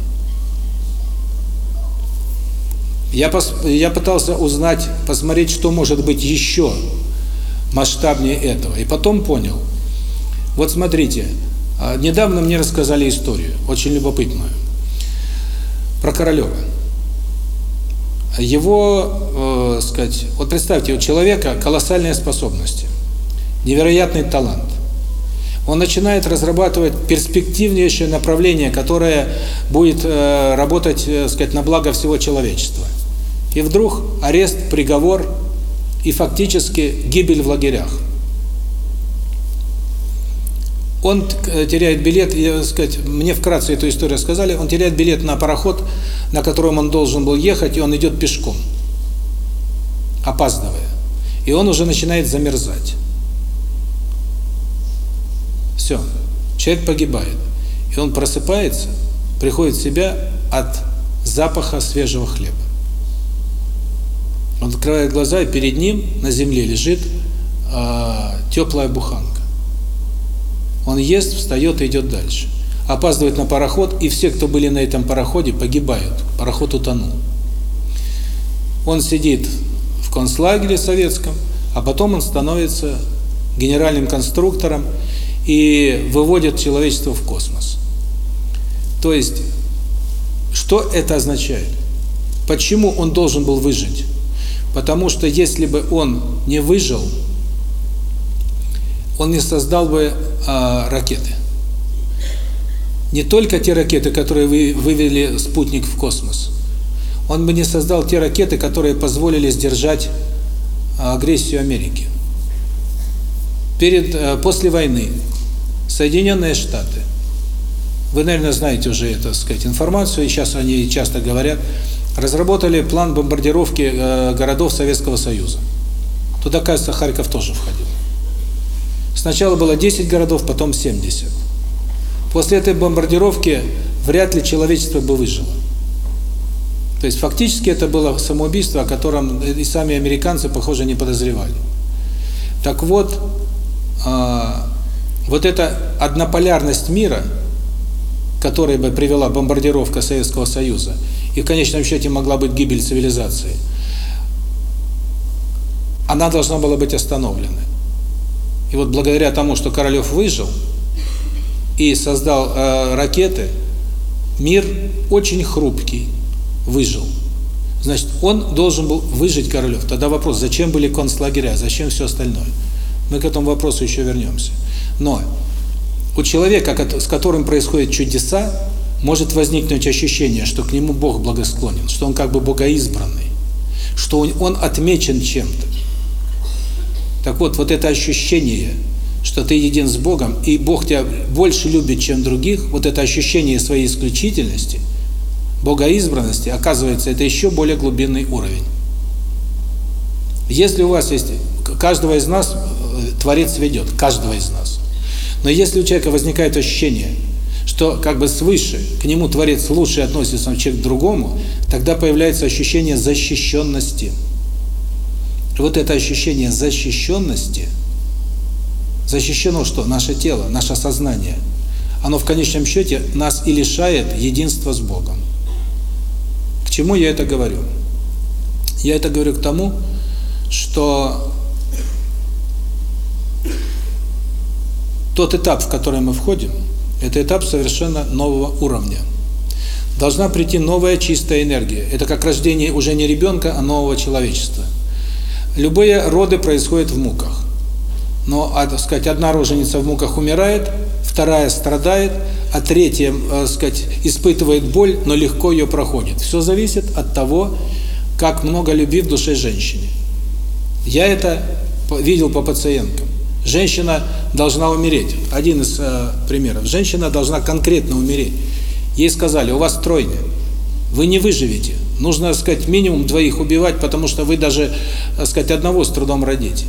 Я, пос, я пытался узнать, посмотреть, что может быть еще масштабнее этого. И потом понял. Вот смотрите, а, недавно мне рассказали историю, очень любопытную, про Королева его, э, сказать, вот представьте, у человека колоссальные способности, невероятный талант. Он начинает разрабатывать перспективнейшее направление, которое будет э, работать, э, сказать, на благо всего человечества. И вдруг арест, приговор и фактически гибель в лагерях. Он э, теряет билет, я, сказать, мне вкратце эту историю сказали, он теряет билет на пароход, на котором он должен был ехать, и он идет пешком, опаздывая. И он уже начинает замерзать. Все, человек погибает. И он просыпается, приходит в себя от запаха свежего хлеба. Он открывает глаза, и перед ним на земле лежит э, теплая буханка. Он ест, встает и идет дальше. Опаздывает на пароход, и все, кто были на этом пароходе, погибают. Пароход утонул. Он сидит в концлагере советском, а потом он становится генеральным конструктором и выводит человечество в космос. То есть, что это означает? Почему он должен был выжить? Потому что если бы он не выжил, он не создал бы а, ракеты. Не только те ракеты, которые вы, вывели спутник в космос. Он бы не создал те ракеты, которые позволили сдержать а, агрессию Америки. Перед, а, после войны Соединенные Штаты, вы, наверное, знаете уже эту, сказать, информацию, и сейчас они часто говорят, разработали план бомбардировки э, городов Советского Союза. Туда, кажется, Харьков тоже входил. Сначала было 10 городов, потом 70. После этой бомбардировки вряд ли человечество бы выжило. То есть фактически это было самоубийство, о котором и сами американцы, похоже, не подозревали. Так вот, э, вот эта однополярность мира, которая бы привела бомбардировка Советского Союза, и в конечном счете могла быть гибель цивилизации, она должна была быть остановлена. И вот благодаря тому, что Королев выжил и создал э, ракеты, мир очень хрупкий выжил. Значит, он должен был выжить Королев. Тогда вопрос, зачем были концлагеря, зачем все остальное? Мы к этому вопросу еще вернемся. Но у человека, с которым происходят чудеса, может возникнуть ощущение, что к нему Бог благосклонен, что он как бы богоизбранный, что он отмечен чем-то. Так вот, вот это ощущение, что ты един с Богом, и Бог тебя больше любит, чем других, вот это ощущение своей исключительности, богоизбранности, оказывается, это еще более глубинный уровень. Если у вас есть, каждого из нас э, Творец ведет, каждого из нас. Но если у человека возникает ощущение, что как бы свыше к нему Творец лучше относится, чем к другому, тогда появляется ощущение защищенности. И вот это ощущение защищенности, защищено что? Наше тело, наше сознание. Оно в конечном счете нас и лишает единства с Богом. К чему я это говорю? Я это говорю к тому, что тот этап, в который мы входим, это этап совершенно нового уровня. Должна прийти новая чистая энергия. Это как рождение уже не ребенка, а нового человечества. Любые роды происходят в муках. Но, а, так сказать, одна роженица в муках умирает, вторая страдает, а третья, так сказать, испытывает боль, но легко ее проходит. Все зависит от того, как много любви в душе женщины. Я это видел по пациенткам. Женщина должна умереть. Один из э, примеров. Женщина должна конкретно умереть. Ей сказали, у вас тройня, вы не выживете. Нужно, так сказать, минимум двоих убивать, потому что вы даже, так сказать, одного с трудом родите.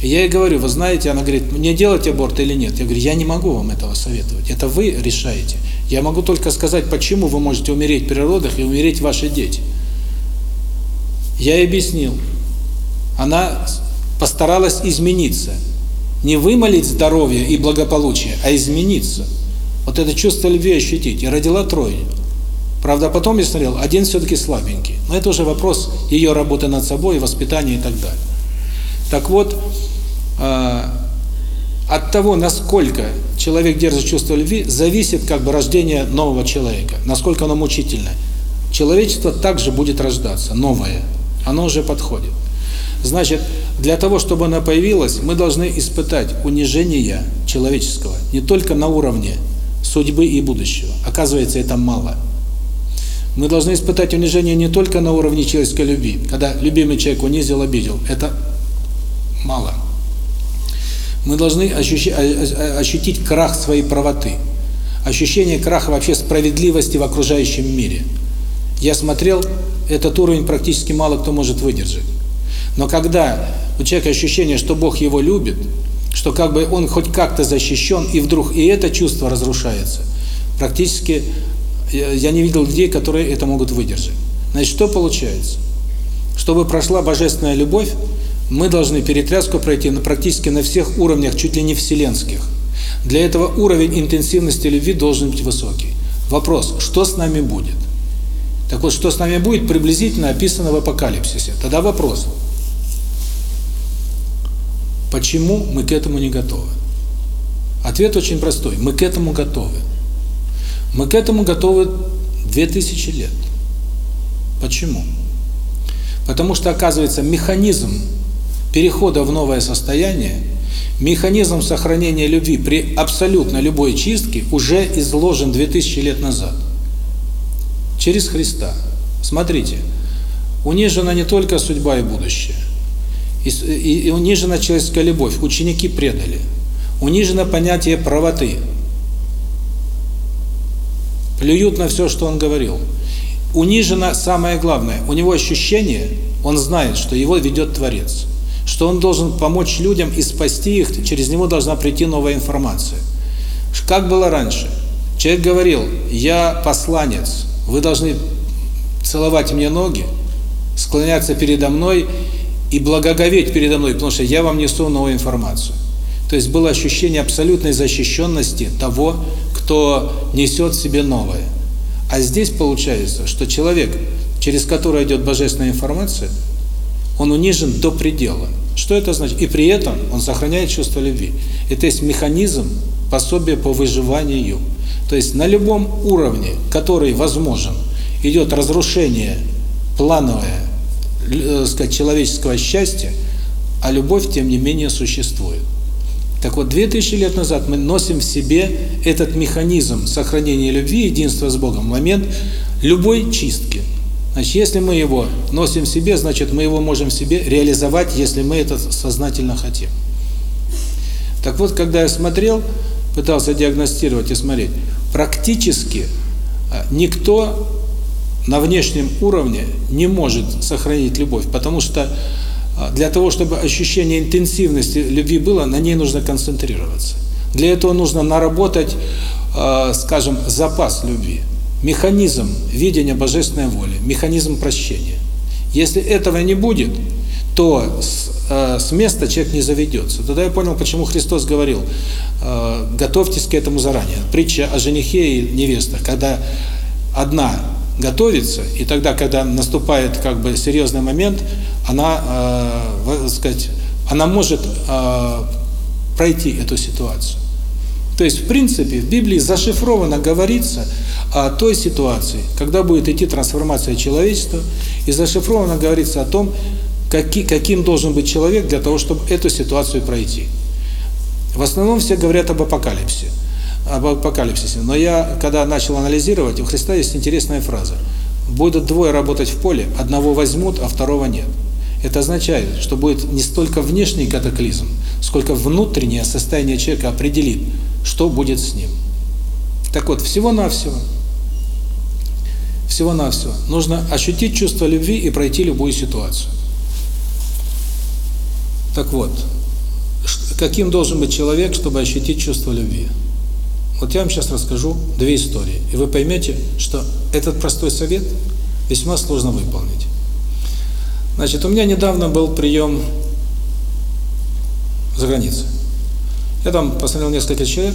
Я ей говорю, вы знаете, она говорит, мне делать аборт или нет? Я говорю, я не могу вам этого советовать. Это вы решаете. Я могу только сказать, почему вы можете умереть при родах и умереть ваши дети. Я ей объяснил. Она постаралась измениться. Не вымолить здоровье и благополучие, а измениться. Вот это чувство любви ощутить. И родила тройню. Правда, потом я смотрел, один все-таки слабенький. Но это уже вопрос ее работы над собой, воспитания и так далее. Так вот, э, от того, насколько человек держит чувство любви, зависит как бы рождение нового человека, насколько оно мучительное. Человечество также будет рождаться, новое. Оно уже подходит. Значит, для того, чтобы она появилась, мы должны испытать унижение человеческого не только на уровне судьбы и будущего. Оказывается, это мало. Мы должны испытать унижение не только на уровне человеческой любви, когда любимый человек унизил, обидел. Это мало. Мы должны ощутить, ощутить крах своей правоты, ощущение краха вообще справедливости в окружающем мире. Я смотрел, этот уровень практически мало кто может выдержать. Но когда у человека ощущение, что Бог его любит, что как бы он хоть как-то защищен, и вдруг и это чувство разрушается, практически я не видел людей, которые это могут выдержать. Значит, что получается? Чтобы прошла божественная любовь, мы должны перетряску пройти на практически на всех уровнях, чуть ли не вселенских. Для этого уровень интенсивности любви должен быть высокий. Вопрос, что с нами будет? Так вот, что с нами будет, приблизительно описано в Апокалипсисе. Тогда вопрос, почему мы к этому не готовы? Ответ очень простой, мы к этому готовы. Мы к этому готовы 2000 лет. Почему? Потому что, оказывается, механизм перехода в новое состояние, механизм сохранения любви при абсолютно любой чистке уже изложен 2000 лет назад. Через Христа. Смотрите, унижена не только судьба и будущее, и, унижена человеческая любовь, ученики предали. Унижено понятие правоты. Плюют на все, что он говорил. Унижено самое главное. У него ощущение, он знает, что его ведет Творец что он должен помочь людям и спасти их, через него должна прийти новая информация. Как было раньше? Человек говорил, я посланец, вы должны целовать мне ноги, склоняться передо мной и благоговеть передо мной, потому что я вам несу новую информацию. То есть было ощущение абсолютной защищенности того, кто несет в себе новое. А здесь получается, что человек, через который идет божественная информация, он унижен до предела. Что это значит? И при этом он сохраняет чувство любви. Это есть механизм пособия по выживанию. То есть на любом уровне, который возможен, идет разрушение плановое, э, сказать, человеческого счастья, а любовь, тем не менее, существует. Так вот, 2000 лет назад мы носим в себе этот механизм сохранения любви, единства с Богом, момент любой чистки. Значит, если мы его носим в себе, значит, мы его можем в себе реализовать, если мы это сознательно хотим. Так вот, когда я смотрел, пытался диагностировать и смотреть, практически а, никто на внешнем уровне не может сохранить любовь, потому что для того, чтобы ощущение интенсивности любви было, на ней нужно концентрироваться. Для этого нужно наработать, э, скажем, запас любви, механизм видения божественной воли, механизм прощения. Если этого не будет, то с, с места человек не заведется. Тогда я понял, почему Христос говорил, готовьтесь к этому заранее. Притча о женихе и невестах, когда одна готовится, и тогда, когда наступает как бы серьезный момент, она, э, сказать, она может э, пройти эту ситуацию. То есть, в принципе, в Библии зашифровано говорится о той ситуации, когда будет идти трансформация человечества, и зашифровано говорится о том, каки, каким должен быть человек для того, чтобы эту ситуацию пройти. В основном все говорят об апокалипсисе об апокалипсисе. Но я, когда начал анализировать, у Христа есть интересная фраза. Будут двое работать в поле, одного возьмут, а второго нет. Это означает, что будет не столько внешний катаклизм, сколько внутреннее состояние человека определит, что будет с ним. Так вот, всего-навсего, всего-навсего, нужно ощутить чувство любви и пройти любую ситуацию. Так вот, каким должен быть человек, чтобы ощутить чувство любви? Вот я вам сейчас расскажу две истории, и вы поймете, что этот простой совет весьма сложно выполнить. Значит, у меня недавно был прием за границей. Я там посмотрел несколько человек.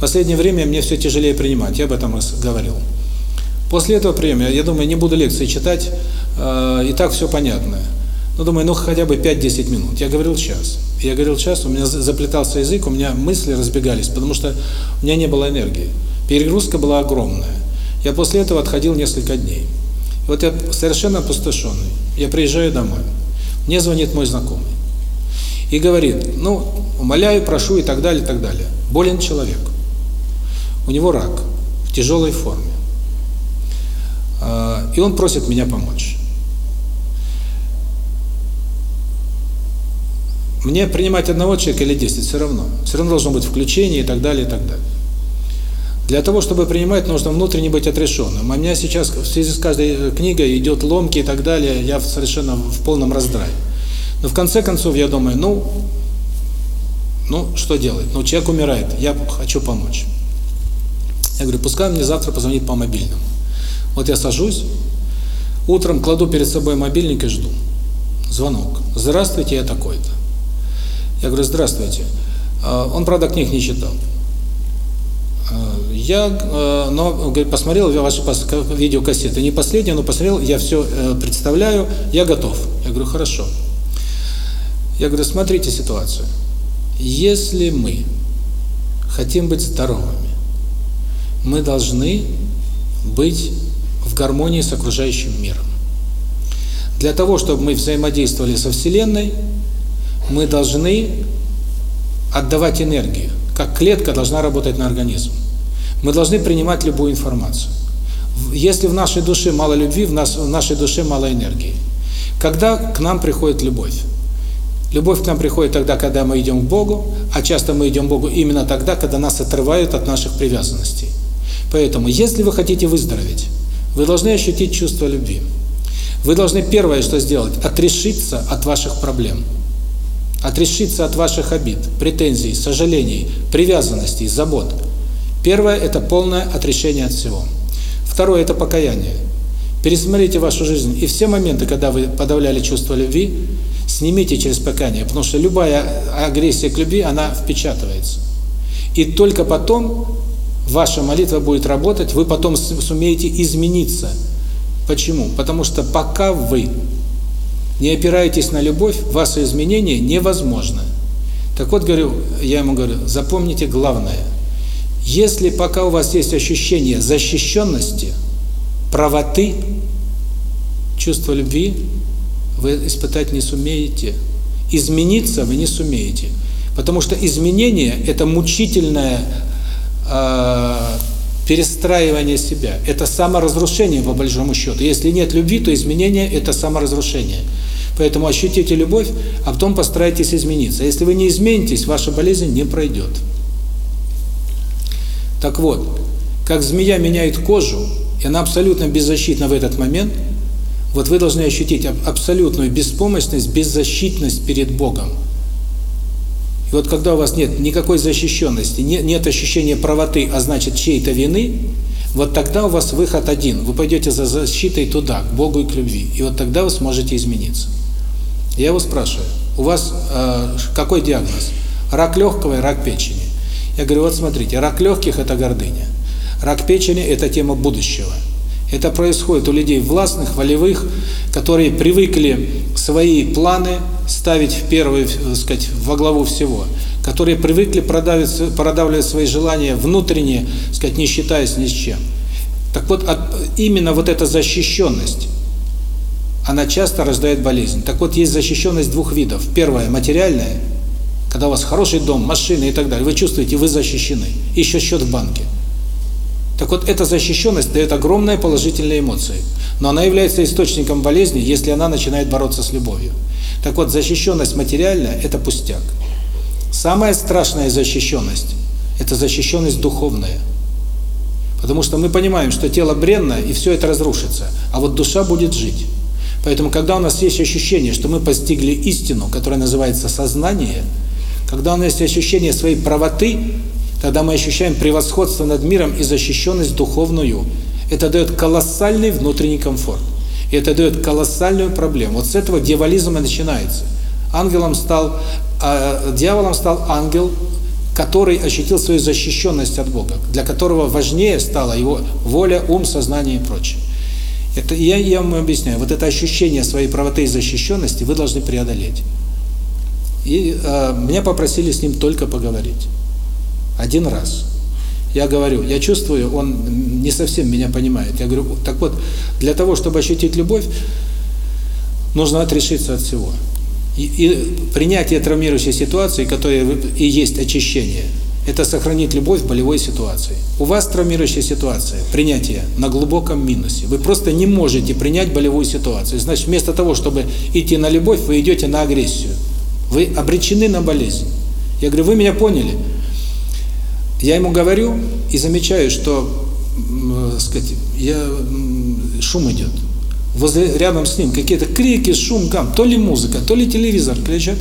Последнее время мне все тяжелее принимать, я об этом говорил. После этого приема, я думаю, не буду лекции читать, э, и так все понятно. Ну, думаю, ну хотя бы 5-10 минут. Я говорил час. Я говорил час, у меня заплетался язык, у меня мысли разбегались, потому что у меня не было энергии. Перегрузка была огромная. Я после этого отходил несколько дней. Вот я совершенно опустошенный. Я приезжаю домой. Мне звонит мой знакомый. И говорит, ну, умоляю, прошу и так далее, и так далее. Болен человек. У него рак в тяжелой форме. А, и он просит меня помочь. Мне принимать одного человека или 10 все равно. Все равно должно быть включение и так далее, и так далее. Для того, чтобы принимать, нужно внутренне быть отрешенным. А у меня сейчас в связи с каждой книгой идет ломки и так далее, я совершенно в полном раздрае. Но в конце концов я думаю, ну, ну, что делать? Ну, человек умирает, я хочу помочь. Я говорю, пускай мне завтра позвонит по мобильному. Вот я сажусь, утром кладу перед собой мобильник и жду. Звонок. Здравствуйте, я такой-то. Я говорю, здравствуйте. А, он, правда, книг не читал. Я, а, но, говорит, посмотрел ваши видеокассеты. Не последние, но посмотрел, я все э, представляю, я готов. Я говорю, хорошо. Я говорю, смотрите ситуацию. Если мы хотим быть здоровыми, мы должны быть в гармонии с окружающим миром. Для того, чтобы мы взаимодействовали со Вселенной, мы должны отдавать энергию, как клетка должна работать на организм. Мы должны принимать любую информацию. Если в нашей душе мало любви, в, нас, в нашей душе мало энергии. Когда к нам приходит любовь? Любовь к нам приходит тогда, когда мы идем к Богу, а часто мы идем к Богу именно тогда, когда нас отрывают от наших привязанностей. Поэтому, если вы хотите выздороветь, вы должны ощутить чувство любви. Вы должны первое, что сделать, отрешиться от ваших проблем – отрешиться от ваших обид, претензий, сожалений, привязанностей, забот. Первое – это полное отрешение от всего. Второе – это покаяние. Пересмотрите вашу жизнь, и все моменты, когда вы подавляли чувство любви, снимите через покаяние, потому что любая агрессия к любви, она впечатывается. И только потом ваша молитва будет работать, вы потом сумеете измениться. Почему? Потому что пока вы не опираетесь на любовь, ваше изменение невозможно. Так вот, говорю, я ему говорю, запомните главное. Если пока у вас есть ощущение защищенности, правоты, чувство любви, вы испытать не сумеете. Измениться вы не сумеете. Потому что изменение – это мучительное э, перестраивание себя. Это саморазрушение, по большому счету. Если нет любви, то изменение – это саморазрушение. Поэтому ощутите любовь, а потом постарайтесь измениться. Если вы не изменитесь, ваша болезнь не пройдет. Так вот, как змея меняет кожу, и она абсолютно беззащитна в этот момент, вот вы должны ощутить абсолютную беспомощность, беззащитность перед Богом. И вот когда у вас нет никакой защищенности, нет, нет ощущения правоты, а значит чьей-то вины, вот тогда у вас выход один. Вы пойдете за защитой туда, к Богу и к любви. И вот тогда вы сможете измениться. Я его спрашиваю, у вас э, какой диагноз? Рак легкого и рак печени. Я говорю, вот смотрите, рак легких – это гордыня. Рак печени – это тема будущего. Это происходит у людей властных, волевых, которые привыкли свои планы ставить в первый, так сказать, во главу всего, которые привыкли продавить, продавливать свои желания внутренне, сказать, не считаясь ни с чем. Так вот, от, именно вот эта защищенность, она часто рождает болезнь. Так вот, есть защищенность двух видов. Первая – материальная, когда у вас хороший дом, машины и так далее, вы чувствуете, вы защищены. Еще счет в банке. Так вот, эта защищенность дает огромные положительные эмоции. Но она является источником болезни, если она начинает бороться с любовью. Так вот, защищенность материальная – это пустяк. Самая страшная защищенность – это защищенность духовная. Потому что мы понимаем, что тело бренное, и все это разрушится, а вот душа будет жить. Поэтому, когда у нас есть ощущение, что мы постигли истину, которая называется сознание, когда у нас есть ощущение своей правоты, тогда мы ощущаем превосходство над миром и защищенность духовную. Это дает колоссальный внутренний комфорт. И это дает колоссальную проблему. Вот с этого дьяволизм и начинается. Ангелом стал, э, дьяволом стал ангел, который ощутил свою защищенность от Бога, для которого важнее стала его воля, ум, сознание и прочее. Это я, я вам объясняю. Вот это ощущение своей правоты и защищенности вы должны преодолеть. И э, меня попросили с ним только поговорить. Один раз. Я говорю, я чувствую, он не совсем меня понимает. Я говорю, так вот, для того, чтобы ощутить любовь, нужно отрешиться от всего. И, и принятие травмирующей ситуации, которая и есть очищение, это сохранить любовь в болевой ситуации. У вас травмирующая ситуация, принятие на глубоком минусе. Вы просто не можете принять болевую ситуацию. Значит, вместо того, чтобы идти на любовь, вы идете на агрессию. Вы обречены на болезнь. Я говорю, вы меня поняли? Я ему говорю и замечаю, что, э, сказать, я, шум идет. Возле, рядом с ним какие-то крики, шум, гам, то ли музыка, то ли телевизор кричат.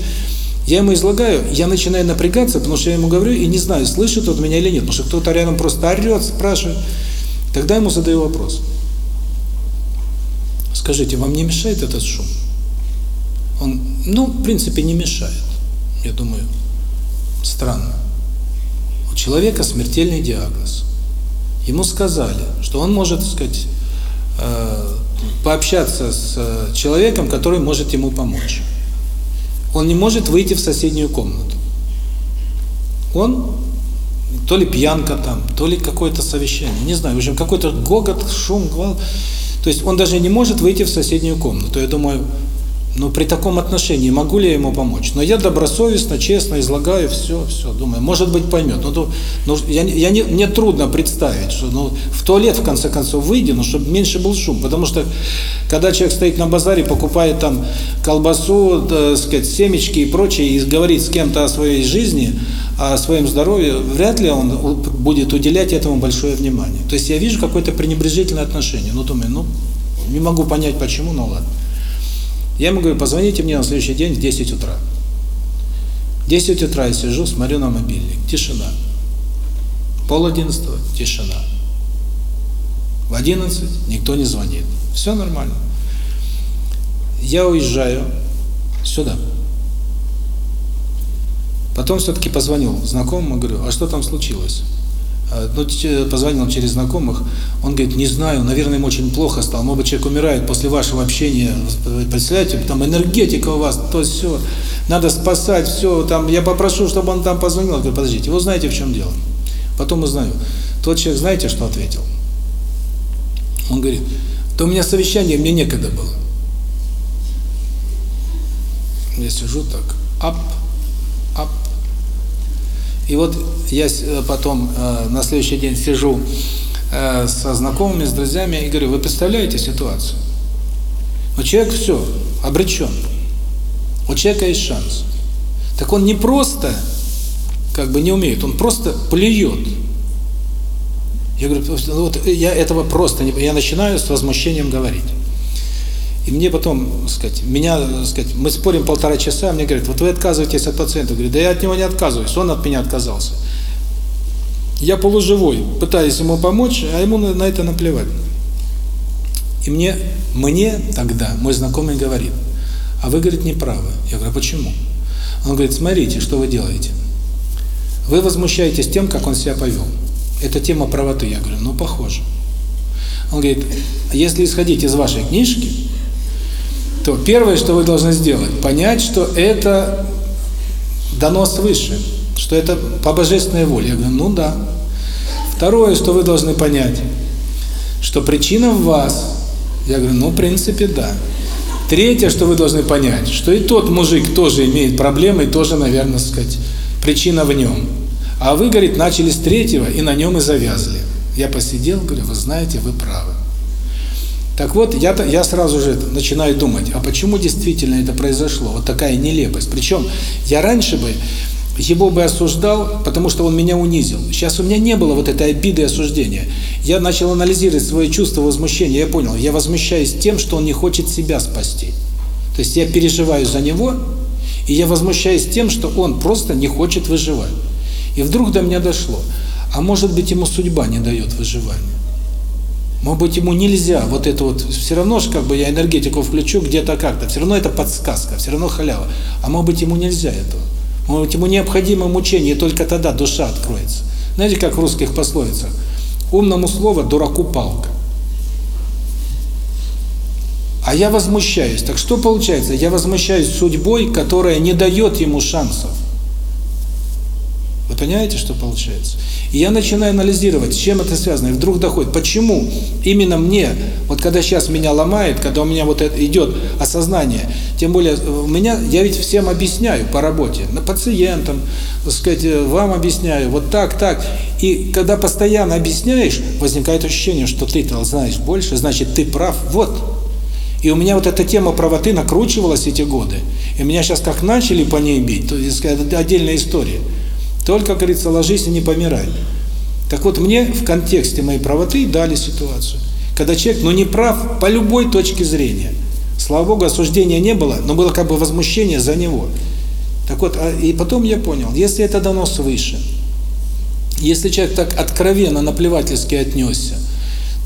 Я ему излагаю, я начинаю напрягаться, потому что я ему говорю и не знаю, слышит он меня или нет, потому что кто-то рядом просто орет, спрашивает. Тогда ему задаю вопрос. Скажите, вам не мешает этот шум? Он, ну, в принципе, не мешает. Я думаю, странно. У человека смертельный диагноз. Ему сказали, что он может, так сказать, э, пообщаться с человеком, который может ему помочь. Он не может выйти в соседнюю комнату. Он то ли пьянка там, то ли какое-то совещание, не знаю, в общем, какой-то гогот, шум, гвалт. То есть он даже не может выйти в соседнюю комнату. Я думаю, ну, при таком отношении могу ли я ему помочь? Но я добросовестно, честно излагаю все, все, думаю, может быть поймет. Но, то, но я, я не, мне трудно представить, что ну, в туалет в конце концов выйди, но чтобы меньше был шум. Потому что когда человек стоит на базаре, покупает там колбасу, так сказать, семечки и прочее, и говорит с кем-то о своей жизни, о своем здоровье, вряд ли он будет уделять этому большое внимание. То есть я вижу какое-то пренебрежительное отношение. Ну, думаю, ну, не могу понять почему, но ладно. Я ему говорю, позвоните мне на следующий день в 10 утра. В 10 утра я сижу, смотрю на мобильник, тишина. Пол одиннадцатого, тишина. В 11 никто не звонит. Все нормально. Я уезжаю сюда. Потом все-таки позвонил знакомому, говорю, а что там случилось? А, ну, позвонил через знакомых, он говорит, не знаю, наверное, ему очень плохо стало, может быть, человек умирает после вашего общения, представляете, там энергетика у вас, то все, надо спасать, все, там, я попрошу, чтобы он там позвонил, я говорю, подождите, вы знаете, в чем дело? Потом узнаю. Тот человек, знаете, что ответил? Он говорит, то у меня совещание, мне некогда было. Я сижу так, ап, и вот я э, потом э, на следующий день сижу э, со знакомыми, с друзьями и говорю, вы представляете ситуацию? У человека все, обречен. У человека есть шанс. Так он не просто как бы не умеет, он просто плюет. Я говорю, вот я этого просто не... Я начинаю с возмущением говорить. И мне потом, сказать, меня, сказать, мы спорим полтора часа, мне говорят, вот вы отказываетесь от пациента. Говорю, да я от него не отказываюсь, он от меня отказался. Я полуживой, пытаюсь ему помочь, а ему на, на это наплевать. И мне, мне тогда мой знакомый говорит, а вы, говорит, не правы. Я говорю, а почему? Он говорит, смотрите, что вы делаете. Вы возмущаетесь тем, как он себя повел. Это тема правоты. Я говорю, ну, похоже. Он говорит, если исходить из вашей книжки, то первое, что вы должны сделать, понять, что это дано свыше, что это по божественной воле. Я говорю, ну да. Второе, что вы должны понять, что причина в вас. Я говорю, ну, в принципе, да. Третье, что вы должны понять, что и тот мужик тоже имеет проблемы, и тоже, наверное, сказать, причина в нем. А вы, говорит, начали с третьего, и на нем и завязли. Я посидел, говорю, вы знаете, вы правы. Так вот, я, я сразу же начинаю думать, а почему действительно это произошло? Вот такая нелепость. Причем я раньше бы его бы осуждал, потому что он меня унизил. Сейчас у меня не было вот этой обиды и осуждения. Я начал анализировать свои чувства возмущения. Я понял, я возмущаюсь тем, что он не хочет себя спасти. То есть я переживаю за него, и я возмущаюсь тем, что он просто не хочет выживать. И вдруг до меня дошло. А может быть, ему судьба не дает выживания. Может быть, ему нельзя, вот это вот, все равно же, как бы я энергетику включу где-то как-то, все равно это подсказка, все равно халява. А может быть, ему нельзя этого. Может быть, ему необходимо мучение, и только тогда душа откроется. Знаете, как в русских пословицах? Умному слово, дураку палка. А я возмущаюсь. Так что получается? Я возмущаюсь судьбой, которая не дает ему шансов. Вы понимаете, что получается? И я начинаю анализировать, с чем это связано, и вдруг доходит, почему именно мне, вот когда сейчас меня ломает, когда у меня вот это идет осознание, тем более у меня, я ведь всем объясняю по работе, на пациентам, так сказать, вам объясняю, вот так, так, и когда постоянно объясняешь, возникает ощущение, что ты-то знаешь больше, значит, ты прав, вот. И у меня вот эта тема правоты накручивалась эти годы, и меня сейчас как начали по ней бить, то есть это отдельная история. Только, говорится, ложись и не помирай. Так вот, мне в контексте моей правоты дали ситуацию. Когда человек, ну, не прав по любой точке зрения. Слава Богу, осуждения не было, но было как бы возмущение за него. Так вот, а, и потом я понял, если это дано свыше, если человек так откровенно, наплевательски отнесся,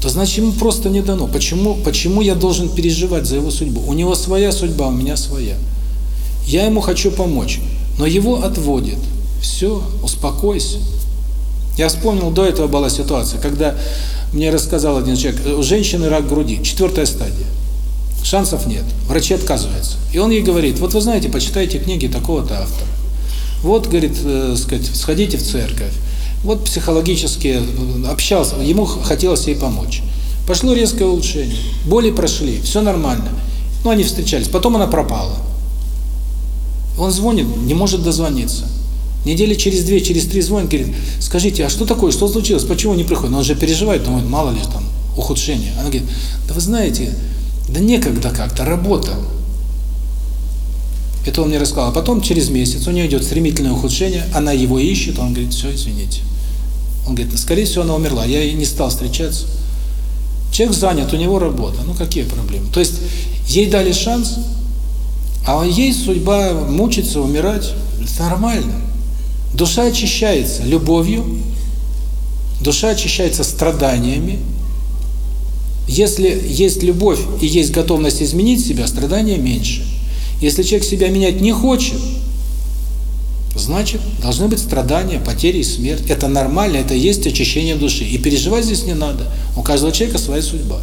то значит ему просто не дано. Почему, почему я должен переживать за его судьбу? У него своя судьба, у меня своя. Я ему хочу помочь, но его отводит. Все, успокойся. Я вспомнил, до этого была ситуация, когда мне рассказал один человек, у женщины рак груди, четвертая стадия. Шансов нет, врачи отказываются. И он ей говорит, вот вы знаете, почитайте книги такого-то автора. Вот, говорит, э, сказать, сходите в церковь. Вот психологически э, общался, ему хотелось ей помочь. Пошло резкое улучшение, боли прошли, все нормально. Ну, они встречались, потом она пропала. Он звонит, не может дозвониться. Недели через две, через три звонит, говорит, скажите, а что такое, что случилось, почему не приходит? Он же переживает, думает, мало ли там ухудшение. Она говорит, да вы знаете, да некогда как-то, работа. Это он мне рассказал. А потом через месяц у нее идет стремительное ухудшение, она его ищет, он говорит, все, извините. Он говорит, скорее всего, она умерла, я и не стал встречаться. Человек занят, у него работа, ну какие проблемы? То есть ей дали шанс, а ей судьба мучиться, умирать, это нормально. Душа очищается любовью, душа очищается страданиями. Если есть любовь и есть готовность изменить себя, страдания меньше. Если человек себя менять не хочет, значит, должны быть страдания, потери и смерть. Это нормально, это есть очищение души. И переживать здесь не надо. У каждого человека своя судьба.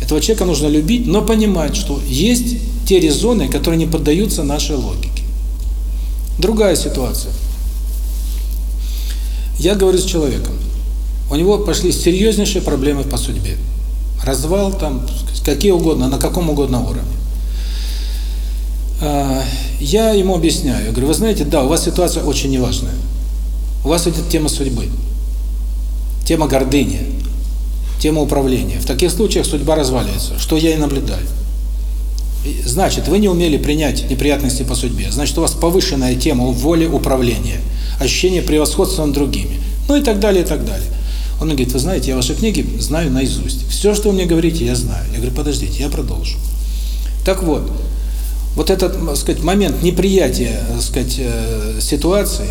Этого человека нужно любить, но понимать, что есть те резоны, которые не поддаются нашей логике. Другая ситуация. Я говорю с человеком. У него пошли серьезнейшие проблемы по судьбе. Развал там, какие угодно, на каком угодно уровне. А, я ему объясняю. Я говорю, вы знаете, да, у вас ситуация очень неважная. У вас идет тема судьбы. Тема гордыни. Тема управления. В таких случаях судьба разваливается, что я и наблюдаю. Значит, вы не умели принять неприятности по судьбе. Значит, у вас повышенная тема воли управления, ощущение превосходства над другими. Ну и так далее, и так далее. Он мне говорит, вы знаете, я ваши книги знаю наизусть. Все, что вы мне говорите, я знаю. Я говорю, подождите, я продолжу. Так вот, вот этот, так сказать, момент неприятия, так сказать, э, ситуации,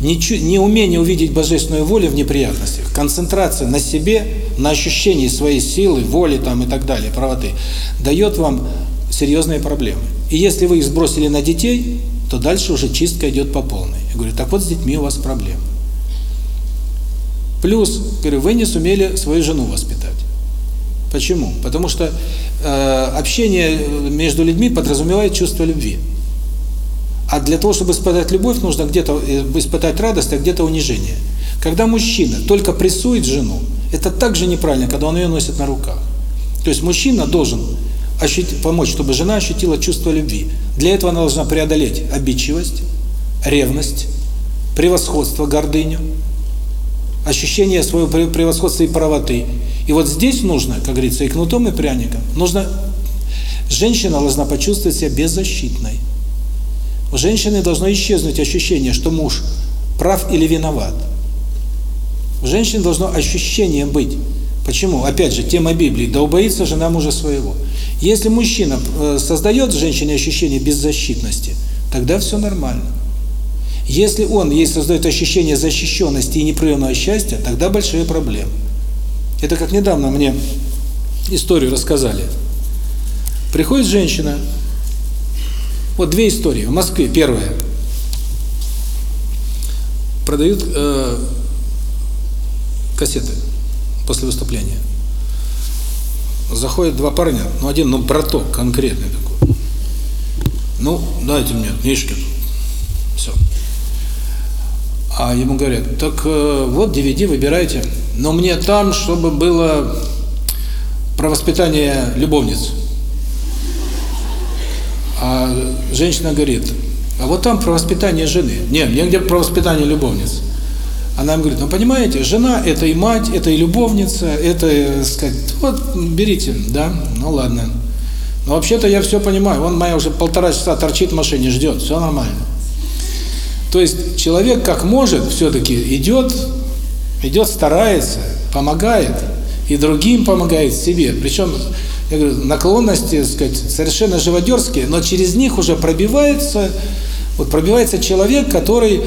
неумение увидеть божественную волю в неприятностях, концентрация на себе, на ощущении своей силы, воли там и так далее, правоты, дает вам серьезные проблемы. И если вы их сбросили на детей, то дальше уже чистка идет по полной. Я говорю, так вот с детьми у вас проблемы. Плюс, говорю, вы не сумели свою жену воспитать. Почему? Потому что э, общение между людьми подразумевает чувство любви. А для того, чтобы испытать любовь, нужно где-то э, испытать радость, а где-то унижение. Когда мужчина только прессует жену, это также неправильно, когда он ее носит на руках. То есть мужчина должен ощутить, помочь, чтобы жена ощутила чувство любви. Для этого она должна преодолеть обидчивость, ревность, превосходство, гордыню, ощущение своего превосходства и правоты. И вот здесь нужно, как говорится, и кнутом, и пряником, нужно, женщина должна почувствовать себя беззащитной. У женщины должно исчезнуть ощущение, что муж прав или виноват. У женщины должно ощущение быть. Почему? Опять же, тема Библии. Да убоится жена мужа своего. Если мужчина э, создает женщине ощущение беззащитности, тогда все нормально. Если он ей создает ощущение защищенности и непрерывного счастья, тогда большие проблемы. Это как недавно мне историю рассказали. Приходит женщина, вот две истории. В Москве первая. Продают э, кассеты после выступления. Заходят два парня, ну один, ну браток конкретный такой. Ну, дайте мне книжки. Все. А ему говорят, так э, вот DVD выбирайте, но мне там, чтобы было про воспитание любовниц. А женщина говорит, а вот там про воспитание жены. Нет, мне где про воспитание любовниц. Она им говорит, ну понимаете, жена это и мать, это и любовница, это, э, сказать, вот берите, да, ну ладно. Но вообще-то я все понимаю, он моя уже полтора часа торчит в машине, ждет, все нормально. То есть человек как может все-таки идет, идет, старается, помогает, и другим помогает себе. Причем, я говорю, наклонности, сказать, совершенно живодерские, но через них уже пробивается, вот пробивается человек, который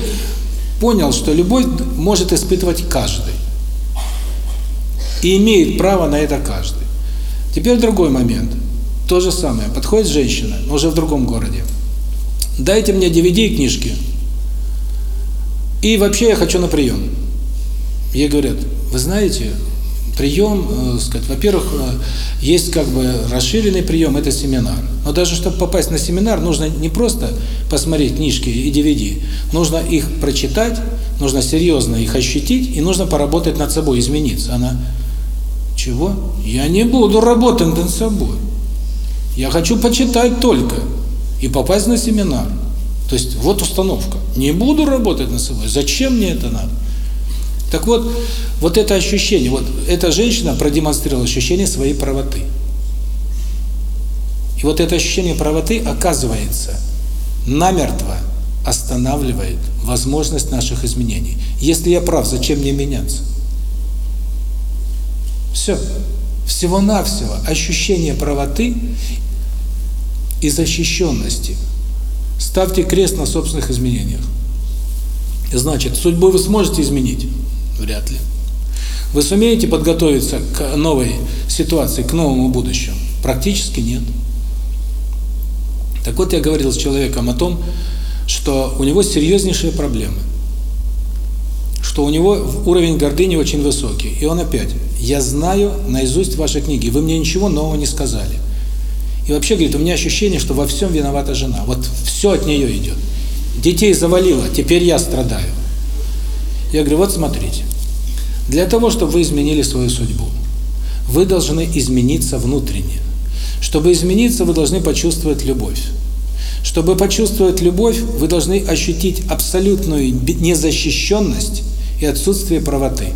понял, что любовь может испытывать каждый. И имеет право на это каждый. Теперь другой момент. То же самое. Подходит женщина, но уже в другом городе. Дайте мне DVD и книжки. И вообще я хочу на прием. Ей говорят, вы знаете, прием, э, сказать, во-первых, э, есть как бы расширенный прием, это семинар. Но даже чтобы попасть на семинар, нужно не просто посмотреть книжки и DVD, нужно их прочитать, нужно серьезно их ощутить, и нужно поработать над собой, измениться. Она, чего? Я не буду работать над собой. Я хочу почитать только и попасть на семинар. То есть вот установка. Не буду работать над собой. Зачем мне это надо? Так вот, вот это ощущение, вот эта женщина продемонстрировала ощущение своей правоты. И вот это ощущение правоты, оказывается, намертво останавливает возможность наших изменений. Если я прав, зачем мне меняться? Все. Всего-навсего ощущение правоты и защищенности – Ставьте крест на собственных изменениях. Значит, судьбу вы сможете изменить? Вряд ли. Вы сумеете подготовиться к новой ситуации, к новому будущему? Практически нет. Так вот, я говорил с человеком о том, что у него серьезнейшие проблемы. Что у него уровень гордыни очень высокий. И он опять, я знаю наизусть ваши книги, вы мне ничего нового не сказали. И вообще, говорит, у меня ощущение, что во всем виновата жена. Вот все от нее идет. Детей завалило, теперь я страдаю. Я говорю, вот смотрите. Для того, чтобы вы изменили свою судьбу, вы должны измениться внутренне. Чтобы измениться, вы должны почувствовать любовь. Чтобы почувствовать любовь, вы должны ощутить абсолютную незащищенность и отсутствие правоты.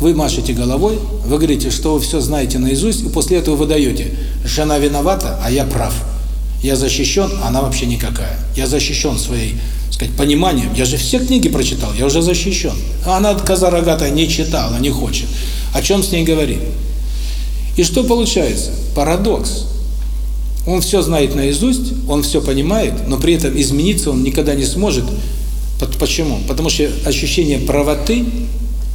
Вы машете головой, вы говорите, что вы все знаете наизусть, и после этого вы даете, жена виновата, а я прав. Я защищен, а она вообще никакая. Я защищен своей сказать, пониманием. Я же все книги прочитал, я уже защищен. А она, коза рогатая, не читала, не хочет. О чем с ней говорить? И что получается? Парадокс. Он все знает наизусть, он все понимает, но при этом измениться он никогда не сможет. Почему? Потому что ощущение правоты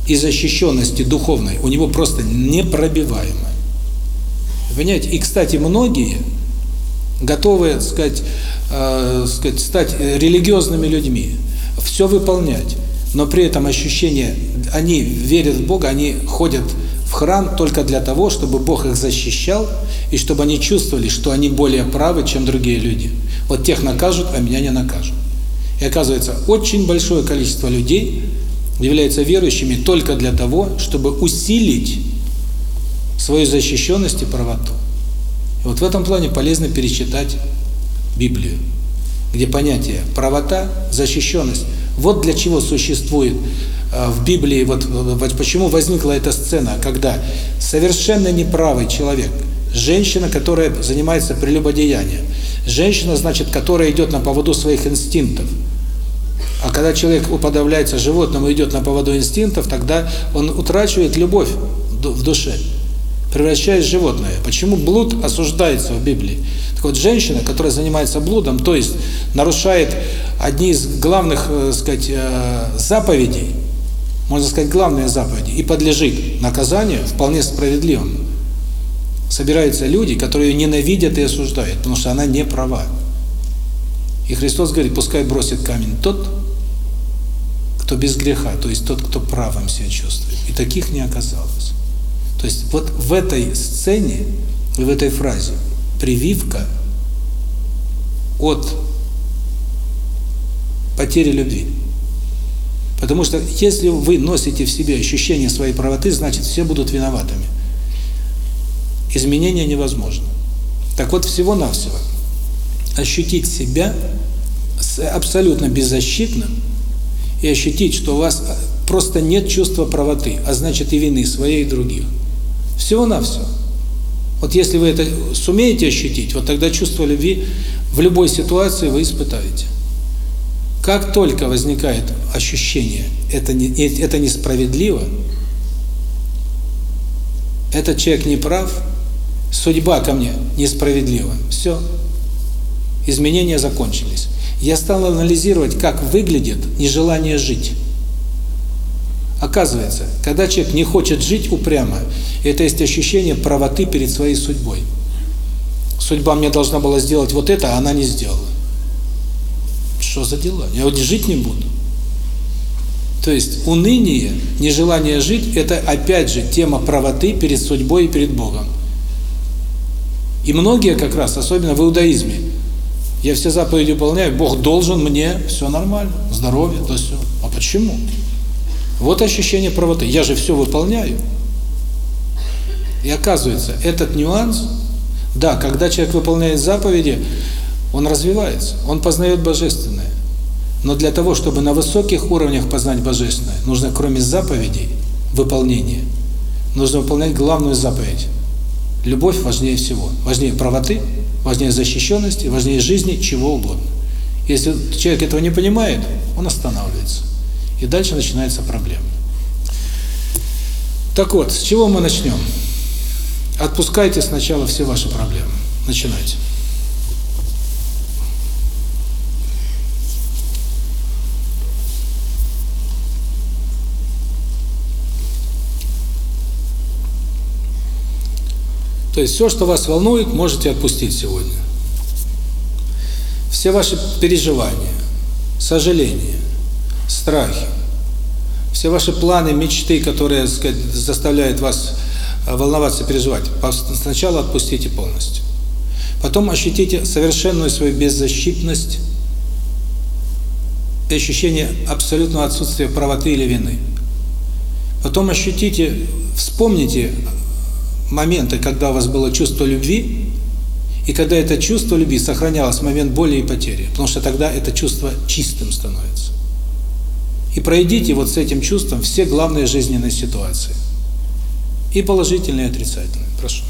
и защищенности духовной у него просто непробиваемое. Понимаете? И, кстати, многие готовы, так сказать, э, сказать, стать религиозными людьми, все выполнять, но при этом ощущение, они верят в Бога, они ходят в храм только для того, чтобы Бог их защищал, и чтобы они чувствовали, что они более правы, чем другие люди. Вот тех накажут, а меня не накажут. И оказывается, очень большое количество людей являются верующими только для того, чтобы усилить свою защищенность и правоту. И вот в этом плане полезно перечитать Библию, где понятие правота, защищенность, вот для чего существует э, в Библии, вот, вот почему возникла эта сцена, когда совершенно неправый человек, женщина, которая занимается прелюбодеянием, женщина, значит, которая идет на поводу своих инстинктов, а когда человек уподавляется животному и идет на поводу инстинктов, тогда он утрачивает любовь в душе превращаясь в животное. Почему блуд осуждается в Библии? Так вот, женщина, которая занимается блудом, то есть нарушает одни из главных, э, сказать, э, заповедей, можно сказать, главные заповеди, и подлежит наказанию вполне справедливому. Собираются люди, которые ее ненавидят и осуждают, потому что она не права. И Христос говорит, пускай бросит камень тот, кто без греха, то есть тот, кто правым себя чувствует. И таких не оказалось. То есть вот в этой сцене, в этой фразе прививка от потери любви. Потому что если вы носите в себе ощущение своей правоты, значит все будут виноватыми. Изменения невозможно. Так вот, всего-навсего ощутить себя абсолютно беззащитным и ощутить, что у вас просто нет чувства правоты, а значит и вины своей и других. Всего-навсего. Вот если вы это сумеете ощутить, вот тогда чувство любви в любой ситуации вы испытаете. Как только возникает ощущение, это, не, это несправедливо, этот человек не прав, судьба ко мне несправедлива, все, изменения закончились. Я стал анализировать, как выглядит нежелание жить. Оказывается, когда человек не хочет жить упрямо, это есть ощущение правоты перед своей судьбой. Судьба мне должна была сделать вот это, а она не сделала. Что за дела? Я вот жить не буду. То есть уныние, нежелание жить – это опять же тема правоты перед судьбой и перед Богом. И многие как раз, особенно в иудаизме, я все заповеди выполняю, Бог должен мне, все нормально, здоровье, то все. А почему? Вот ощущение правоты. Я же все выполняю. И оказывается, этот нюанс, да, когда человек выполняет заповеди, он развивается, он познает Божественное. Но для того, чтобы на высоких уровнях познать Божественное, нужно кроме заповедей, выполнения, нужно выполнять главную заповедь. Любовь важнее всего. Важнее правоты, важнее защищенности, важнее жизни, чего угодно. Если человек этого не понимает, он останавливается. И дальше начинается проблема. Так вот, с чего мы начнем? Отпускайте сначала все ваши проблемы. Начинайте. То есть все, что вас волнует, можете отпустить сегодня. Все ваши переживания, сожаления, страхи, все ваши планы, мечты, которые сказать, заставляют вас э, волноваться, переживать, сначала отпустите полностью. Потом ощутите совершенную свою беззащитность ощущение абсолютного отсутствия правоты или вины. Потом ощутите, вспомните моменты, когда у вас было чувство любви, и когда это чувство любви сохранялось в момент боли и потери, потому что тогда это чувство чистым становится. И пройдите вот с этим чувством все главные жизненные ситуации. И положительные, и отрицательные. Прошу.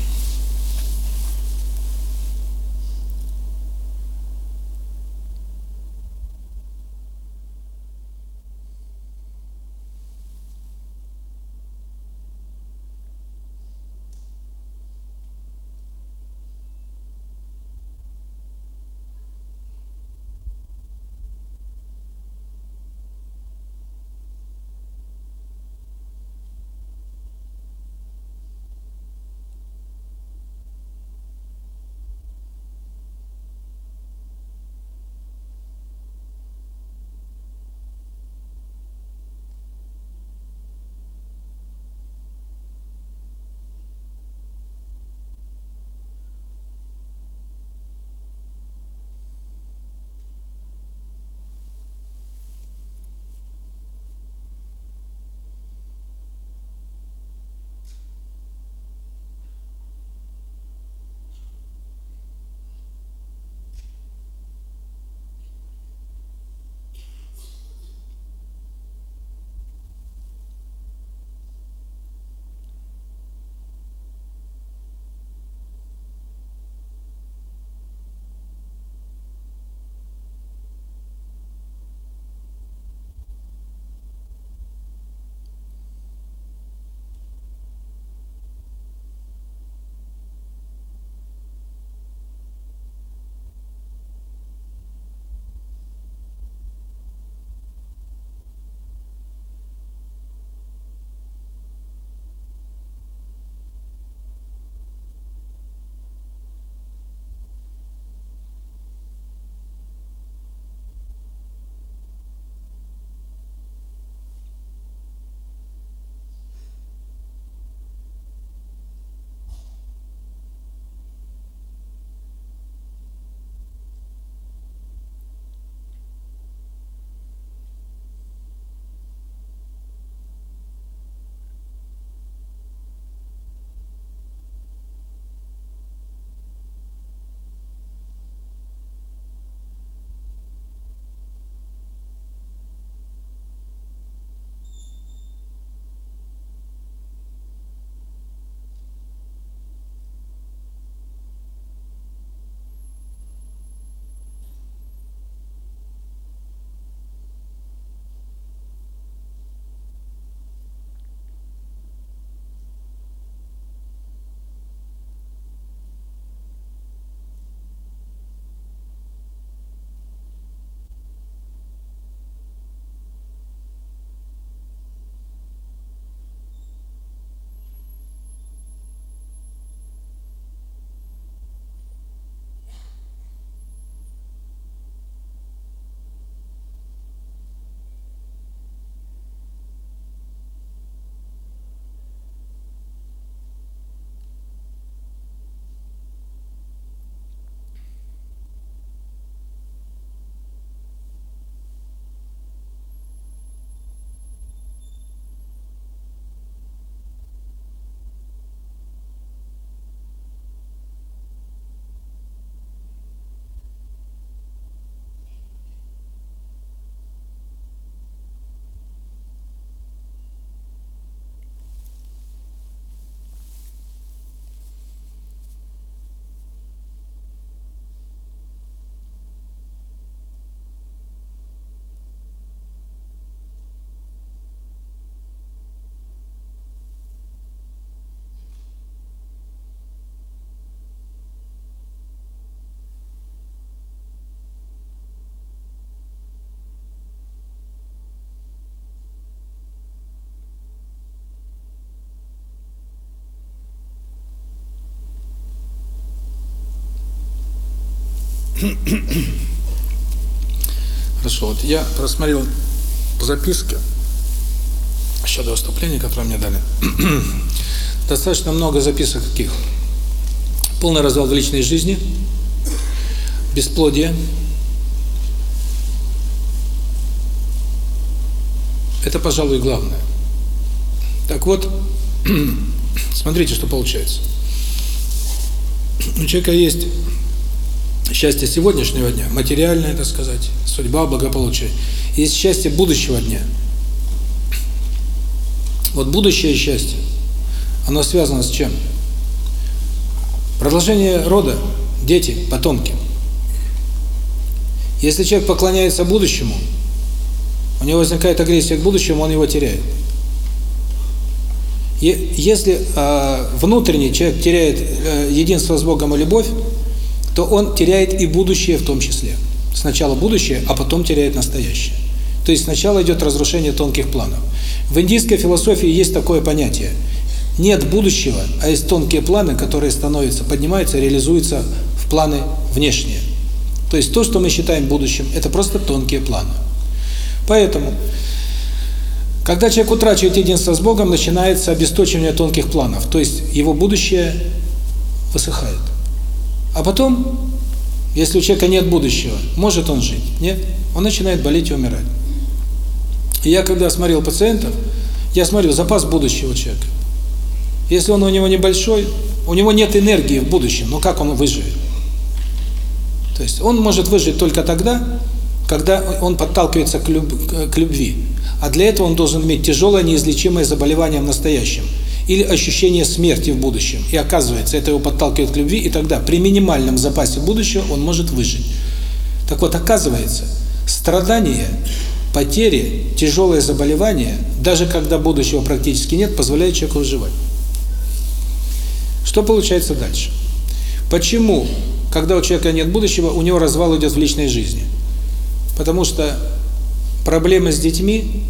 Хорошо, вот я просмотрел записки еще до выступления, которые мне дали. Достаточно много записок каких? Полный развал в личной жизни, бесплодие. Это, пожалуй, главное. Так вот, смотрите, что получается. У человека есть счастье сегодняшнего дня, материальное, так сказать, судьба, благополучие. Есть счастье будущего дня. Вот будущее счастье, оно связано с чем? Продолжение рода, дети, потомки. Если человек поклоняется будущему, у него возникает агрессия к будущему, он его теряет. Если э, внутренний человек теряет э, единство с Богом и любовь, то он теряет и будущее в том числе. Сначала будущее, а потом теряет настоящее. То есть сначала идет разрушение тонких планов. В индийской философии есть такое понятие. Нет будущего, а есть тонкие планы, которые становятся, поднимаются, реализуются в планы внешние. То есть то, что мы считаем будущим, это просто тонкие планы. Поэтому, когда человек утрачивает единство с Богом, начинается обесточивание тонких планов. То есть его будущее высыхает. А потом, если у человека нет будущего, может он жить? Нет. Он начинает болеть и умирать. И я когда смотрел пациентов, я смотрю запас будущего человека. Если он у него небольшой, у него нет энергии в будущем, но как он выживет? То есть он может выжить только тогда, когда он подталкивается к, люб к любви. А для этого он должен иметь тяжелое неизлечимое заболевание в настоящем или ощущение смерти в будущем. И оказывается, это его подталкивает к любви, и тогда при минимальном запасе будущего он может выжить. Так вот, оказывается, страдания, потери, тяжелое заболевание, даже когда будущего практически нет, позволяют человеку выживать. Что получается дальше? Почему, когда у человека нет будущего, у него развал идет в личной жизни? Потому что проблемы с детьми,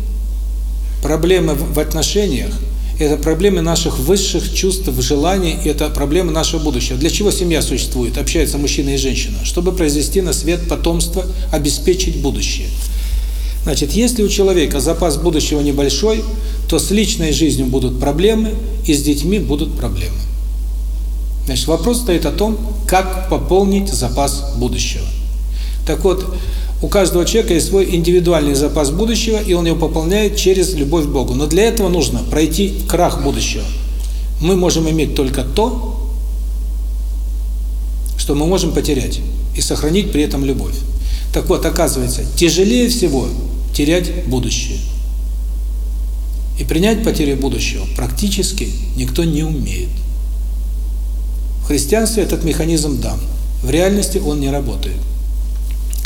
проблемы в отношениях, это проблемы наших высших чувств, желаний, это проблемы нашего будущего. Для чего семья существует? Общается мужчина и женщина. Чтобы произвести на свет потомство, обеспечить будущее. Значит, если у человека запас будущего небольшой, то с личной жизнью будут проблемы, и с детьми будут проблемы. Значит, вопрос стоит о том, как пополнить запас будущего. Так вот, у каждого человека есть свой индивидуальный запас будущего, и он его пополняет через любовь к Богу. Но для этого нужно пройти крах будущего. Мы можем иметь только то, что мы можем потерять, и сохранить при этом любовь. Так вот, оказывается, тяжелее всего терять будущее. И принять потерю будущего практически никто не умеет. В христианстве этот механизм дан. В реальности он не работает.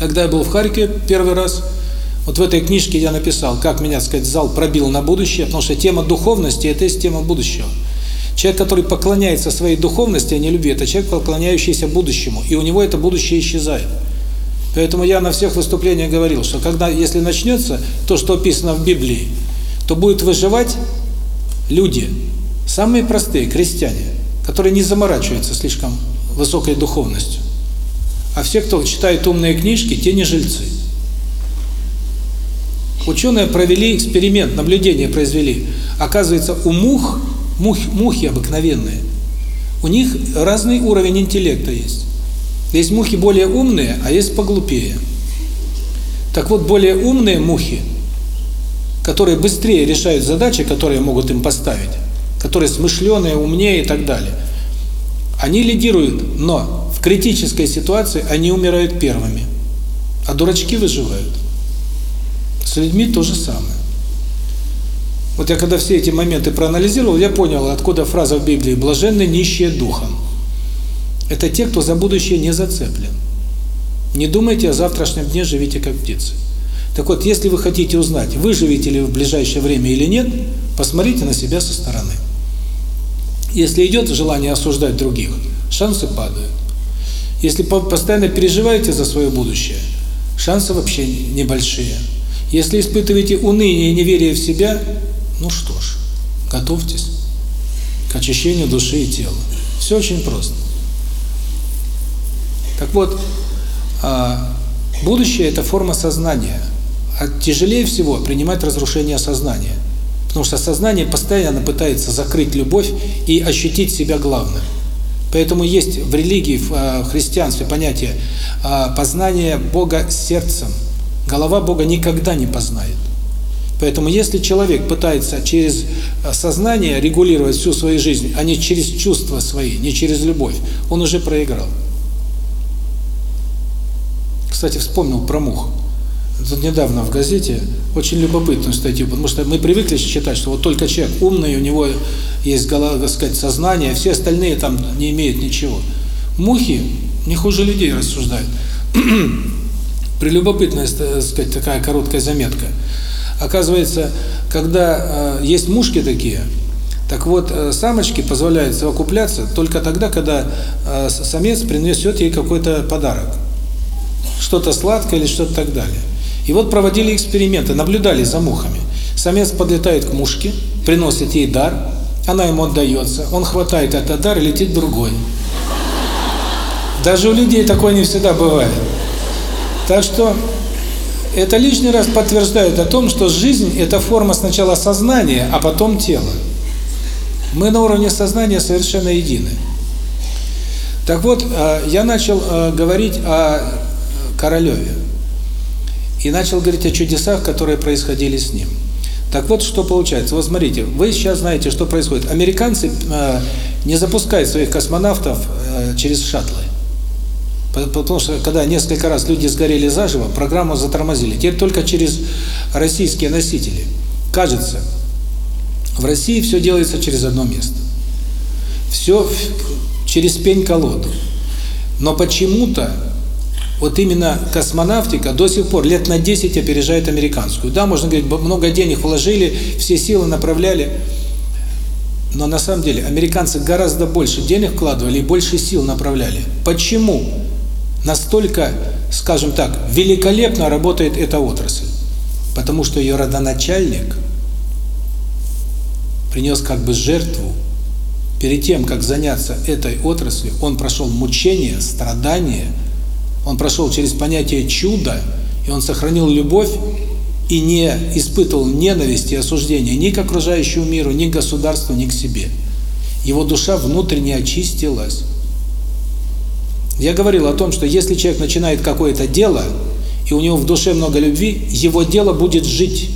Когда я был в Харькове первый раз, вот в этой книжке я написал, как меня, так сказать, зал пробил на будущее, потому что тема духовности – это есть тема будущего. Человек, который поклоняется своей духовности, а не любви, это человек, поклоняющийся будущему, и у него это будущее исчезает. Поэтому я на всех выступлениях говорил, что когда, если начнется то, что описано в Библии, то будут выживать люди, самые простые, крестьяне, которые не заморачиваются слишком высокой духовностью. А все, кто читает умные книжки, те не жильцы. Ученые провели эксперимент, наблюдение произвели. Оказывается, у мух, мух, мухи обыкновенные, у них разный уровень интеллекта есть. Есть мухи более умные, а есть поглупее. Так вот, более умные мухи, которые быстрее решают задачи, которые могут им поставить, которые смышленые, умнее и так далее, они лидируют, но критической ситуации они умирают первыми, а дурачки выживают. С людьми то же самое. Вот я когда все эти моменты проанализировал, я понял, откуда фраза в Библии «блаженны нищие духом». Это те, кто за будущее не зацеплен. Не думайте о завтрашнем дне, живите как птицы. Так вот, если вы хотите узнать, выживете ли вы в ближайшее время или нет, посмотрите на себя со стороны. Если идет желание осуждать других, шансы падают. Если постоянно переживаете за свое будущее, шансы вообще небольшие. Если испытываете уныние и неверие в себя, ну что ж, готовьтесь к очищению души и тела. Все очень просто. Так вот, будущее – это форма сознания. А тяжелее всего принимать разрушение сознания. Потому что сознание постоянно пытается закрыть любовь и ощутить себя главным. Поэтому есть в религии, в христианстве понятие познания Бога сердцем. Голова Бога никогда не познает. Поэтому если человек пытается через сознание регулировать всю свою жизнь, а не через чувства свои, не через любовь, он уже проиграл. Кстати, вспомнил про мух. Тут недавно в газете очень любопытную статью, потому что мы привыкли читать, что вот только человек умный, у него есть так сказать, сознание, а все остальные там не имеют ничего. Мухи не хуже людей рассуждают. Прелюбопытная, так сказать, такая короткая заметка. Оказывается, когда э, есть мушки такие, так вот, э, самочке позволяет совокупляться только тогда, когда э, самец принесет ей какой-то подарок. Что-то сладкое или что-то так далее. И вот проводили эксперименты, наблюдали за мухами. Самец подлетает к мушке, приносит ей дар, она ему отдается, он хватает этот дар и летит другой. Даже у людей такое не всегда бывает. Так что это лишний раз подтверждает о том, что жизнь – это форма сначала сознания, а потом тела. Мы на уровне сознания совершенно едины. Так вот, э, я начал э, говорить о Королеве. И начал говорить о чудесах, которые происходили с ним. Так вот, что получается. Вот смотрите, вы сейчас знаете, что происходит. Американцы э, не запускают своих космонавтов э, через шаттлы. Потому что, когда несколько раз люди сгорели заживо, программу затормозили. Теперь только через российские носители. Кажется, в России все делается через одно место. Все через пень-колоду. Но почему-то вот именно космонавтика до сих пор лет на 10 опережает американскую. Да, можно говорить, много денег вложили, все силы направляли. Но на самом деле американцы гораздо больше денег вкладывали и больше сил направляли. Почему настолько, скажем так, великолепно работает эта отрасль? Потому что ее родоначальник принес как бы жертву. Перед тем, как заняться этой отраслью, он прошел мучения, страдания, он прошел через понятие чуда, и он сохранил любовь и не испытывал ненависти и осуждения ни к окружающему миру, ни к государству, ни к себе. Его душа внутренне очистилась. Я говорил о том, что если человек начинает какое-то дело, и у него в душе много любви, его дело будет жить.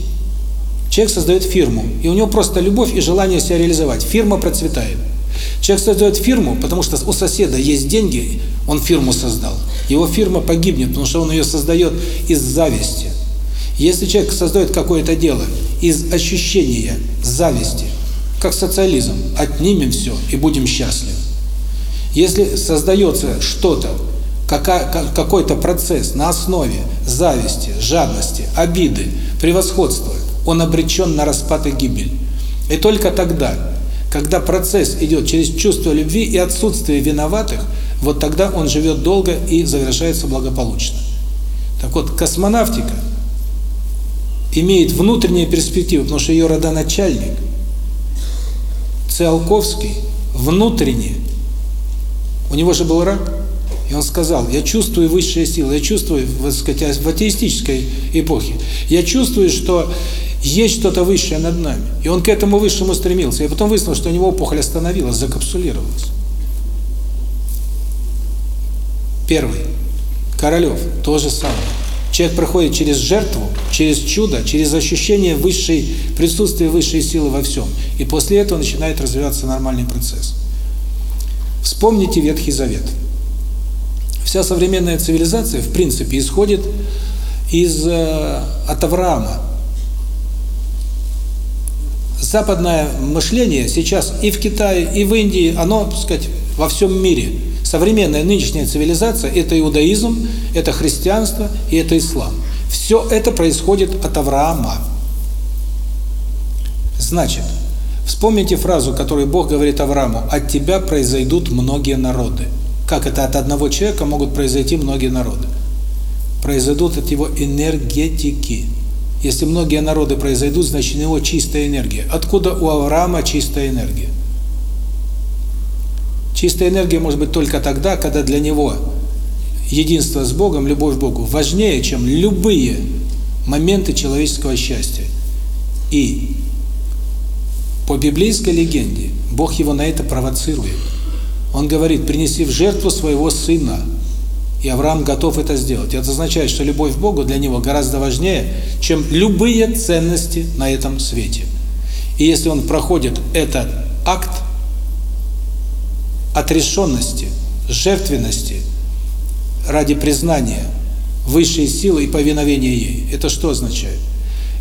Человек создает фирму, и у него просто любовь и желание себя реализовать. Фирма процветает. Человек создает фирму, потому что у соседа есть деньги, он фирму создал. Его фирма погибнет, потому что он ее создает из зависти. Если человек создает какое-то дело из ощущения зависти, как социализм, отнимем все и будем счастливы. Если создается что-то, какой-то процесс на основе зависти, жадности, обиды, превосходства, он обречен на распад и гибель. И только тогда, когда процесс идет через чувство любви и отсутствие виноватых, вот тогда он живет долго и завершается благополучно. Так вот, космонавтика имеет внутренние перспективы, потому что ее родоначальник, Циолковский, внутренне, у него же был рак, и он сказал, я чувствую высшие силы, я чувствую, так сказать, в атеистической эпохе, я чувствую, что есть что-то высшее над нами. И он к этому высшему стремился. И потом выяснилось, что у него опухоль остановилась, закапсулировалась. Первый. Королев. То же самое. Человек проходит через жертву, через чудо, через ощущение высшей, присутствия высшей силы во всем. И после этого начинает развиваться нормальный процесс. Вспомните Ветхий Завет. Вся современная цивилизация, в принципе, исходит из э, от Авраама. Западное мышление сейчас и в Китае, и в Индии, оно, так сказать, во всем мире – Современная нынешняя цивилизация – это иудаизм, это христианство и это ислам. Все это происходит от Авраама. Значит, вспомните фразу, которую Бог говорит Аврааму, «От тебя произойдут многие народы». Как это от одного человека могут произойти многие народы? Произойдут от его энергетики. Если многие народы произойдут, значит у него чистая энергия. Откуда у Авраама чистая энергия? Чистая энергия может быть только тогда, когда для него единство с Богом, любовь к Богу важнее, чем любые моменты человеческого счастья. И по библейской легенде Бог его на это провоцирует. Он говорит, принеси в жертву своего сына. И Авраам готов это сделать. Это означает, что любовь к Богу для него гораздо важнее, чем любые ценности на этом свете. И если он проходит этот акт отрешенности, жертвенности ради признания высшей силы и повиновения ей, это что означает?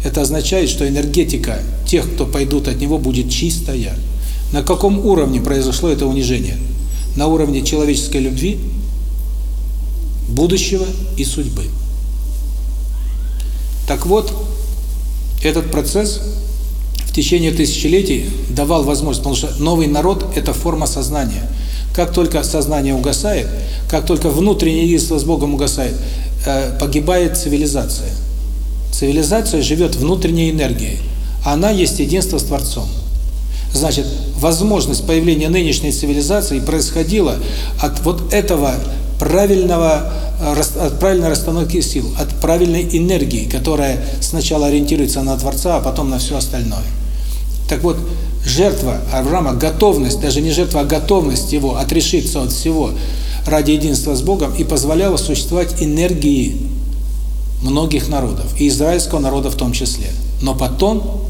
Это означает, что энергетика тех, кто пойдут от него, будет чистая. На каком уровне произошло это унижение? На уровне человеческой любви, будущего и судьбы. Так вот, этот процесс в течение тысячелетий давал возможность, потому что новый народ – это форма сознания. Как только сознание угасает, как только внутреннее единство с Богом угасает, э, погибает цивилизация. Цивилизация живет внутренней энергией. Она есть единство с Творцом. Значит, возможность появления нынешней цивилизации происходила от вот этого правильного от правильной расстановки сил, от правильной энергии, которая сначала ориентируется на Творца, а потом на все остальное. Так вот, жертва Авраама, готовность, даже не жертва, а готовность его отрешиться от всего ради единства с Богом и позволяла существовать энергии многих народов, и израильского народа в том числе. Но потом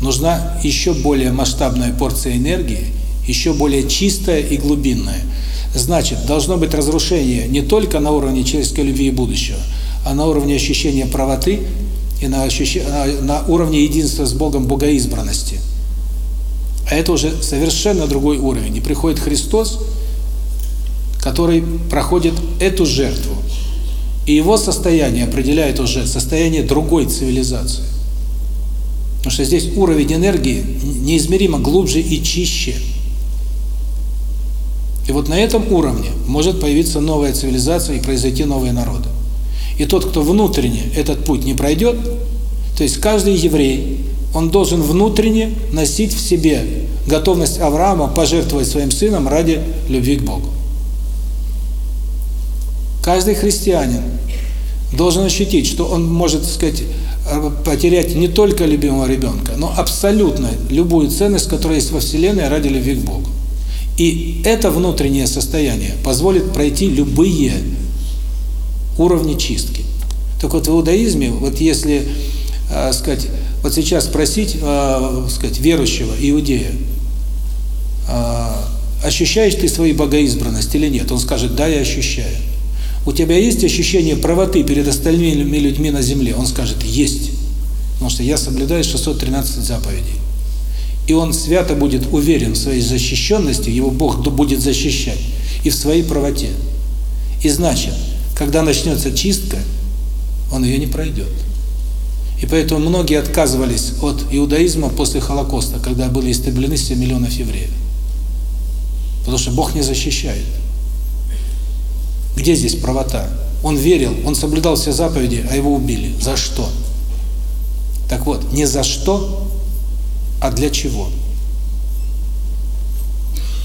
нужна еще более масштабная порция энергии, еще более чистая и глубинная. Значит, должно быть разрушение не только на уровне человеческой любви и будущего, а на уровне ощущения правоты и на, ощущение, на уровне единства с Богом, богоизбранности. А это уже совершенно другой уровень. И приходит Христос, который проходит эту жертву. И его состояние определяет уже состояние другой цивилизации. Потому что здесь уровень энергии неизмеримо глубже и чище. И вот на этом уровне может появиться новая цивилизация и произойти новые народы. И тот, кто внутренне этот путь не пройдет, то есть каждый еврей, он должен внутренне носить в себе готовность Авраама пожертвовать своим сыном ради любви к Богу. Каждый христианин должен ощутить, что он может, так сказать, потерять не только любимого ребенка, но абсолютно любую ценность, которая есть во Вселенной ради любви к Богу. И это внутреннее состояние позволит пройти любые уровни чистки. Так вот в иудаизме, вот если, э, сказать, вот сейчас спросить, э, сказать, верующего иудея, э, ощущаешь ты свою богоизбранность или нет? Он скажет, да, я ощущаю. У тебя есть ощущение правоты перед остальными людьми на земле? Он скажет, есть. Потому что я соблюдаю 613 заповедей и он свято будет уверен в своей защищенности, его Бог будет защищать, и в своей правоте. И значит, когда начнется чистка, он ее не пройдет. И поэтому многие отказывались от иудаизма после Холокоста, когда были истреблены 7 миллионов евреев. Потому что Бог не защищает. Где здесь правота? Он верил, он соблюдал все заповеди, а его убили. За что? Так вот, не за что, а для чего.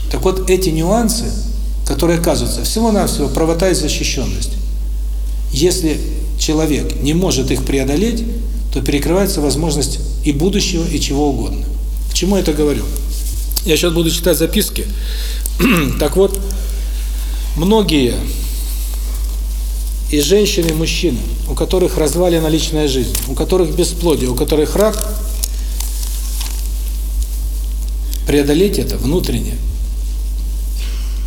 Так вот, эти нюансы, которые оказываются всего-навсего правота и защищенность, если человек не может их преодолеть, то перекрывается возможность и будущего, и чего угодно. К чему я это говорю? Я сейчас буду читать записки. так вот, многие и женщины, и мужчины, у которых развалена личная жизнь, у которых бесплодие, у которых рак, преодолеть это внутренне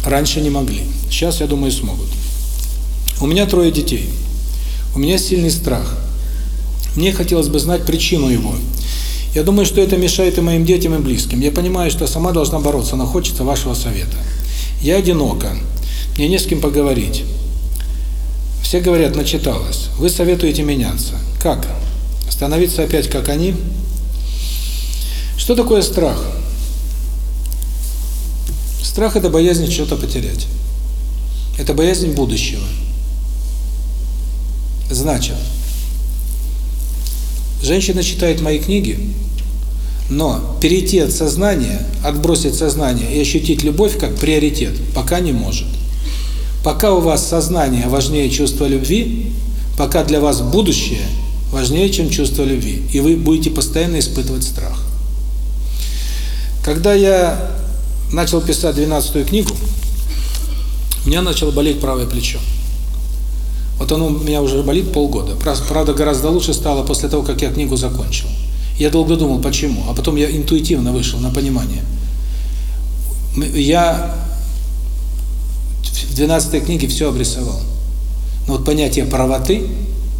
раньше не могли. Сейчас, я думаю, смогут. У меня трое детей. У меня сильный страх. Мне хотелось бы знать причину его. Я думаю, что это мешает и моим детям, и близким. Я понимаю, что сама должна бороться, но хочется вашего совета. Я одинока. Мне не с кем поговорить. Все говорят, начиталась. Вы советуете меняться. Как? Становиться опять как они? Что такое страх? Страх – это боязнь что-то потерять. Это боязнь будущего. Значит, женщина читает мои книги, но перейти от сознания, отбросить сознание и ощутить любовь как приоритет пока не может. Пока у вас сознание важнее чувства любви, пока для вас будущее важнее, чем чувство любви, и вы будете постоянно испытывать страх. Когда я начал писать 12 книгу, у меня начало болеть правое плечо. Вот оно у меня уже болит полгода. Правда, гораздо лучше стало после того, как я книгу закончил. Я долго думал, почему, а потом я интуитивно вышел на понимание. Я в 12 книге все обрисовал. Но вот понятие правоты,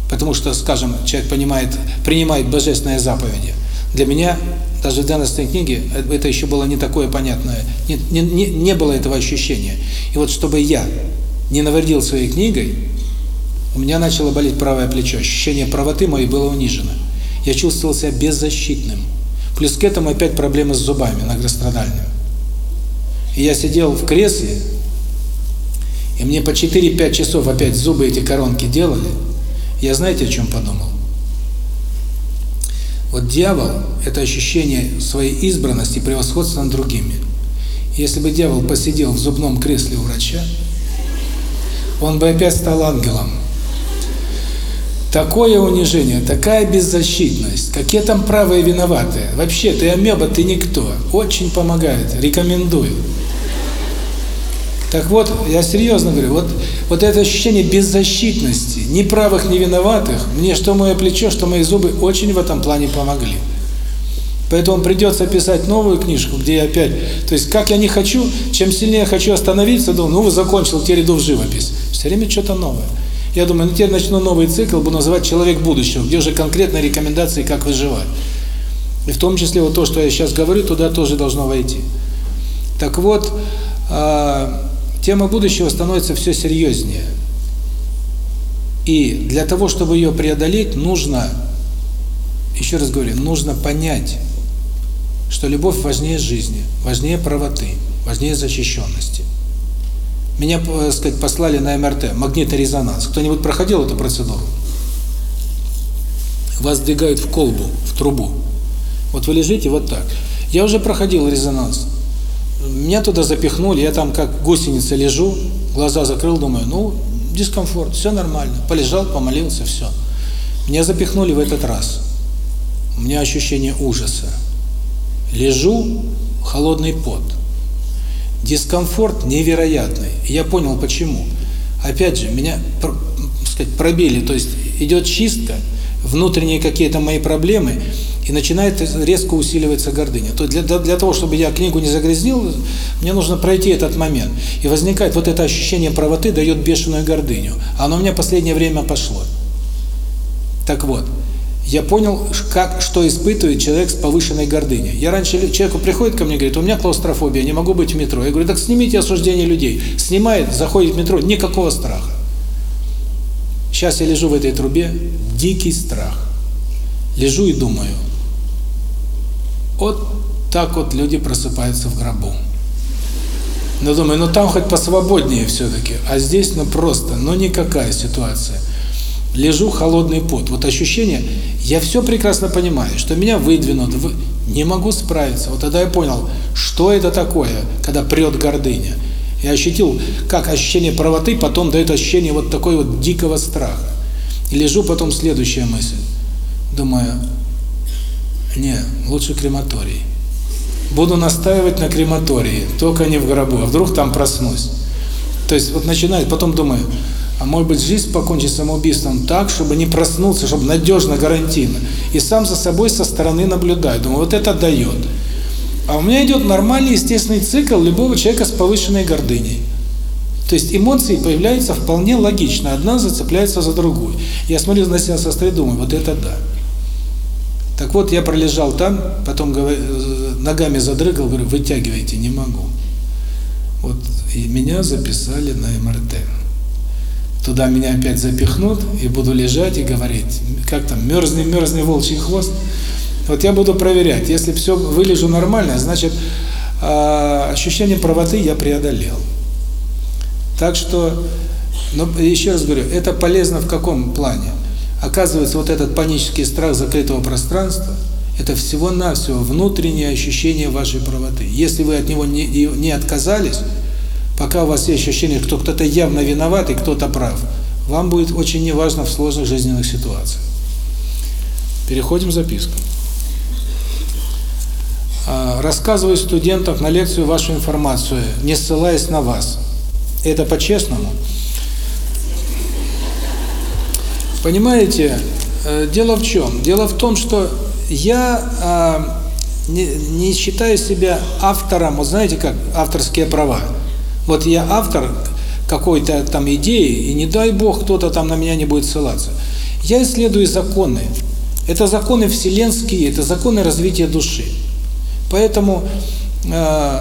потому что, скажем, человек понимает, принимает божественные заповеди, для меня даже в 12 книге это еще было не такое понятное, не, не, не было этого ощущения. И вот чтобы я не навредил своей книгой, у меня начало болеть правое плечо, ощущение правоты моей было унижено. Я чувствовал себя беззащитным. Плюс к этому опять проблемы с зубами многострадальными. И я сидел в кресле, и мне по 4-5 часов опять зубы эти коронки делали. Я знаете, о чем подумал? Вот дьявол – это ощущение своей избранности превосходства над другими. Если бы дьявол посидел в зубном кресле у врача, он бы опять стал ангелом. Такое унижение, такая беззащитность, какие там правые виноватые. Вообще, ты амеба, ты никто. Очень помогает, рекомендую. Так вот, я серьезно говорю, вот, вот это ощущение беззащитности, ни правых, ни виноватых, мне что мое плечо, что мои зубы очень в этом плане помогли. Поэтому придется писать новую книжку, где я опять... То есть, как я не хочу, чем сильнее я хочу остановиться, думаю, ну, закончил, теперь иду в живопись. Все время что-то новое. Я думаю, ну, теперь начну новый цикл, буду называть «Человек будущего», где уже конкретные рекомендации, как выживать. И в том числе вот то, что я сейчас говорю, туда тоже должно войти. Так вот, э тема будущего становится все серьезнее. И для того, чтобы ее преодолеть, нужно, еще раз говорю, нужно понять, что любовь важнее жизни, важнее правоты, важнее защищенности. Меня, так э, сказать, послали на МРТ, магнитный резонанс. Кто-нибудь проходил эту процедуру? Вас двигают в колбу, в трубу. Вот вы лежите вот так. Я уже проходил резонанс. Меня туда запихнули, я там как гусеница лежу, глаза закрыл, думаю, ну, дискомфорт, все нормально. Полежал, помолился, все. Меня запихнули в этот раз. У меня ощущение ужаса. Лежу, холодный пот. Дискомфорт невероятный. Я понял, почему. Опять же, меня, сказать, пробили, то есть идет чистка, внутренние какие-то мои проблемы – и начинает резко усиливаться гордыня. То для, для того, чтобы я книгу не загрязнил, мне нужно пройти этот момент. И возникает вот это ощущение правоты, дает бешеную гордыню. А оно у меня последнее время пошло. Так вот, я понял, как, что испытывает человек с повышенной гордыней. Я раньше, человеку приходит ко мне говорит, у меня клаустрофобия, не могу быть в метро. Я говорю, так снимите осуждение людей. Снимает, заходит в метро, никакого страха. Сейчас я лежу в этой трубе, дикий страх. Лежу и думаю, вот так вот люди просыпаются в гробу. Но думаю, ну там хоть посвободнее все-таки, а здесь ну просто, ну никакая ситуация. Лежу холодный пот. Вот ощущение, я все прекрасно понимаю, что меня выдвинут, не могу справиться. Вот тогда я понял, что это такое, когда прет гордыня. Я ощутил, как ощущение правоты потом дает ощущение вот такой вот дикого страха. И лежу потом следующая мысль. Думаю, не, лучше крематорий. Буду настаивать на крематории, только не в гробу, а вдруг там проснусь. То есть вот начинает, потом думаю, а может быть жизнь покончить самоубийством так, чтобы не проснуться, чтобы надежно, гарантийно. И сам за собой со стороны наблюдаю. Думаю, вот это дает. А у меня идет нормальный естественный цикл любого человека с повышенной гордыней. То есть эмоции появляются вполне логично, одна зацепляется за другую. Я смотрю на себя со стороны, думаю, вот это да. Так вот, я пролежал там, потом ногами задрыгал, говорю, вытягивайте, не могу. Вот, и меня записали на МРТ. Туда меня опять запихнут, и буду лежать и говорить, как там, мерзни, мерзни, волчий хвост. Вот я буду проверять, если все вылежу нормально, значит, ощущение правоты я преодолел. Так что, но еще раз говорю, это полезно в каком плане? Оказывается, вот этот панический страх закрытого пространства – это всего-навсего внутреннее ощущение вашей правоты. Если вы от него не, не отказались, пока у вас есть ощущение, что кто-то явно виноват и кто-то прав, вам будет очень неважно в сложных жизненных ситуациях. Переходим к запискам. А, рассказываю студентам на лекцию вашу информацию, не ссылаясь на вас. Это по-честному. Понимаете, э, дело в чем? Дело в том, что я а, не, не считаю себя автором, вот знаете как, авторские права. Вот я автор какой-то там идеи, и не дай бог кто-то там на меня не будет ссылаться. Я исследую законы. Это законы вселенские, это законы развития души. Поэтому, э,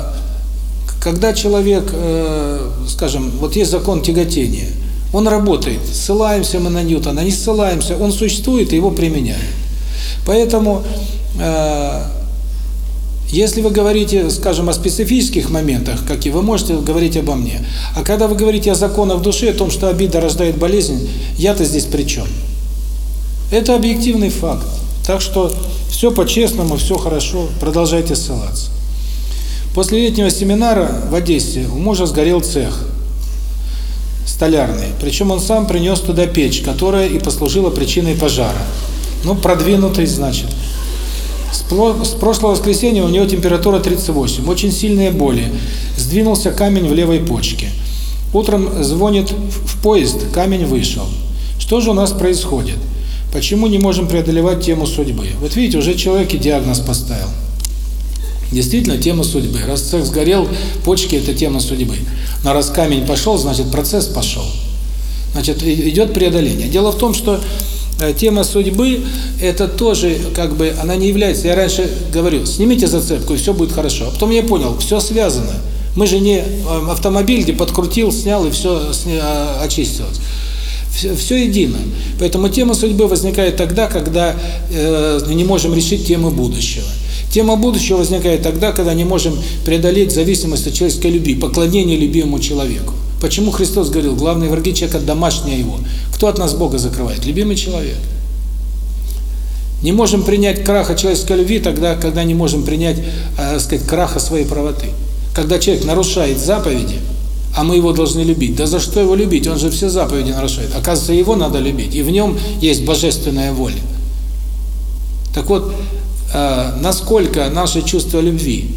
когда человек, э, скажем, вот есть закон тяготения, он работает, ссылаемся мы на Ньютона, не ссылаемся, он существует и его применяем. Поэтому, э, если вы говорите, скажем, о специфических моментах, как и вы можете говорить обо мне, а когда вы говорите о законах души, о том, что обида рождает болезнь, я-то здесь при чем? Это объективный факт. Так что все по-честному, все хорошо, продолжайте ссылаться. После летнего семинара в Одессе у мужа сгорел цех столярный. Причем он сам принес туда печь, которая и послужила причиной пожара. Ну, продвинутый, значит. С прошлого воскресенья у него температура 38, очень сильные боли. Сдвинулся камень в левой почке. Утром звонит в поезд, камень вышел. Что же у нас происходит? Почему не можем преодолевать тему судьбы? Вот видите, уже человек и диагноз поставил. Действительно, тема судьбы. Раз цех сгорел, почки – это тема судьбы. Но раз камень пошел, значит, процесс пошел. Значит, идет преодоление. Дело в том, что э, тема судьбы – это тоже, как бы, она не является… Я раньше говорю, снимите зацепку, и все будет хорошо. А потом я понял, все связано. Мы же не э, автомобиль, где подкрутил, снял, и все а, очистилось. Все, едино. Поэтому тема судьбы возникает тогда, когда э, не можем решить тему будущего. Тема будущего возникает тогда, когда не можем преодолеть зависимость от человеческой любви, поклонение любимому человеку. Почему Христос говорил, главные враги человека – домашняя его. Кто от нас Бога закрывает? Любимый человек. Не можем принять краха человеческой любви тогда, когда не можем принять, э, сказать, краха своей правоты. Когда человек нарушает заповеди, а мы его должны любить. Да за что его любить? Он же все заповеди нарушает. Оказывается, его надо любить, и в нем есть божественная воля. Так вот, насколько наше чувство любви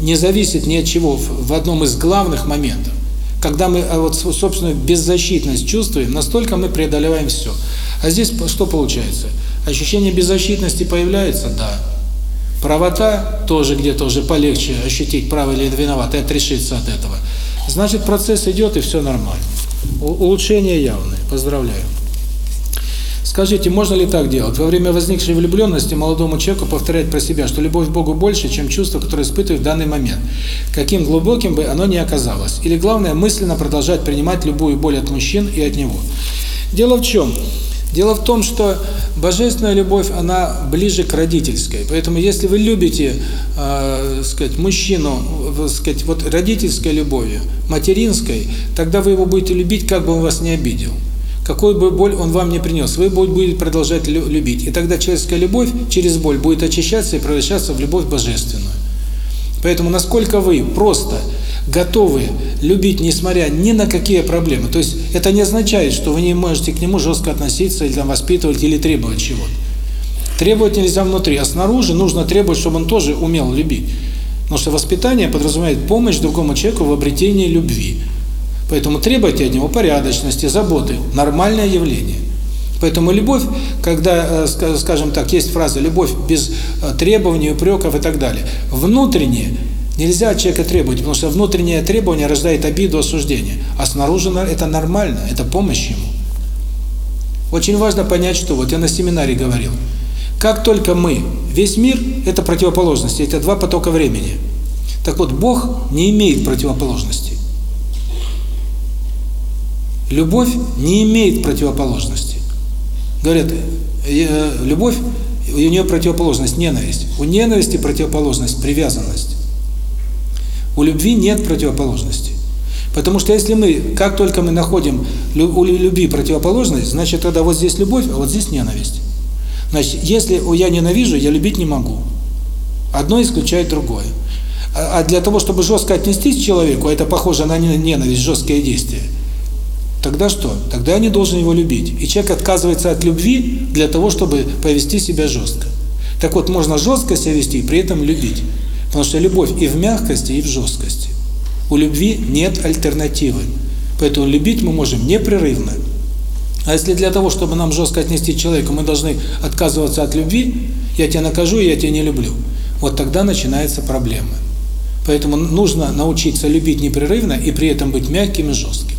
не зависит ни от чего в одном из главных моментов, когда мы э, вот собственную беззащитность чувствуем, настолько мы преодолеваем все. А здесь что получается? Ощущение беззащитности появляется? Да. Правота тоже где-то уже полегче ощутить, право или виноват, и отрешиться от этого. Значит, процесс идет, и все нормально. Улучшение явное. Поздравляю. Скажите, можно ли так делать? Во время возникшей влюбленности молодому человеку повторять про себя, что любовь к Богу больше, чем чувство, которое испытывает в данный момент, каким глубоким бы оно ни оказалось. Или главное, мысленно продолжать принимать любую боль от мужчин и от него. Дело в чем? Дело в том, что божественная любовь, она ближе к родительской. Поэтому если вы любите, э, сказать, мужчину, э, сказать, вот родительской любовью, материнской, тогда вы его будете любить, как бы он вас не обидел. Какую бы боль он вам не принес, вы будете продолжать любить. И тогда человеческая любовь через боль будет очищаться и превращаться в любовь божественную. Поэтому насколько вы просто готовы любить, несмотря ни на какие проблемы. То есть это не означает, что вы не можете к нему жестко относиться, или там воспитывать, или требовать чего-то. Требовать нельзя внутри, а снаружи нужно требовать, чтобы он тоже умел любить. Потому что воспитание подразумевает помощь другому человеку в обретении любви. Поэтому требуйте от него порядочности, заботы – нормальное явление. Поэтому любовь, когда, э, скажем так, есть фраза «любовь без э, требований, упреков» и так далее, внутренне Нельзя от человека требовать, потому что внутреннее требование рождает обиду, осуждение. А снаружи это нормально, это помощь ему. Очень важно понять, что вот я на семинаре говорил. Как только мы, весь мир – это противоположности, это два потока времени. Так вот, Бог не имеет противоположности. Любовь не имеет противоположности. Говорят, э, любовь, у нее противоположность – ненависть. У ненависти противоположность – привязанность. У любви нет противоположности. Потому что если мы, как только мы находим у любви противоположность, значит тогда вот здесь любовь, а вот здесь ненависть. Значит, если я ненавижу, я любить не могу. Одно исключает другое. А, а для того, чтобы жестко отнестись к человеку, а это похоже на ненависть, жесткие действия, тогда что? Тогда я не должен его любить. И человек отказывается от любви для того, чтобы повести себя жестко. Так вот, можно жестко себя вести и при этом любить. Потому что любовь и в мягкости, и в жесткости. У любви нет альтернативы. Поэтому любить мы можем непрерывно. А если для того, чтобы нам жестко отнести к человеку, мы должны отказываться от любви, я тебя накажу, я тебя не люблю, вот тогда начинается проблема. Поэтому нужно научиться любить непрерывно и при этом быть мягким и жестким.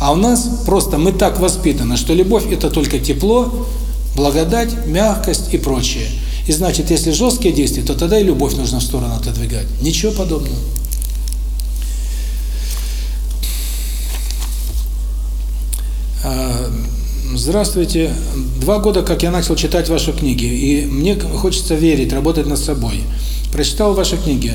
А у нас просто мы так воспитаны, что любовь – это только тепло, благодать, мягкость и прочее. И значит, если жесткие действия, то тогда и любовь нужно в сторону отодвигать. Ничего подобного. Здравствуйте. Два года, как я начал читать ваши книги, и мне хочется верить, работать над собой. Прочитал ваши книги,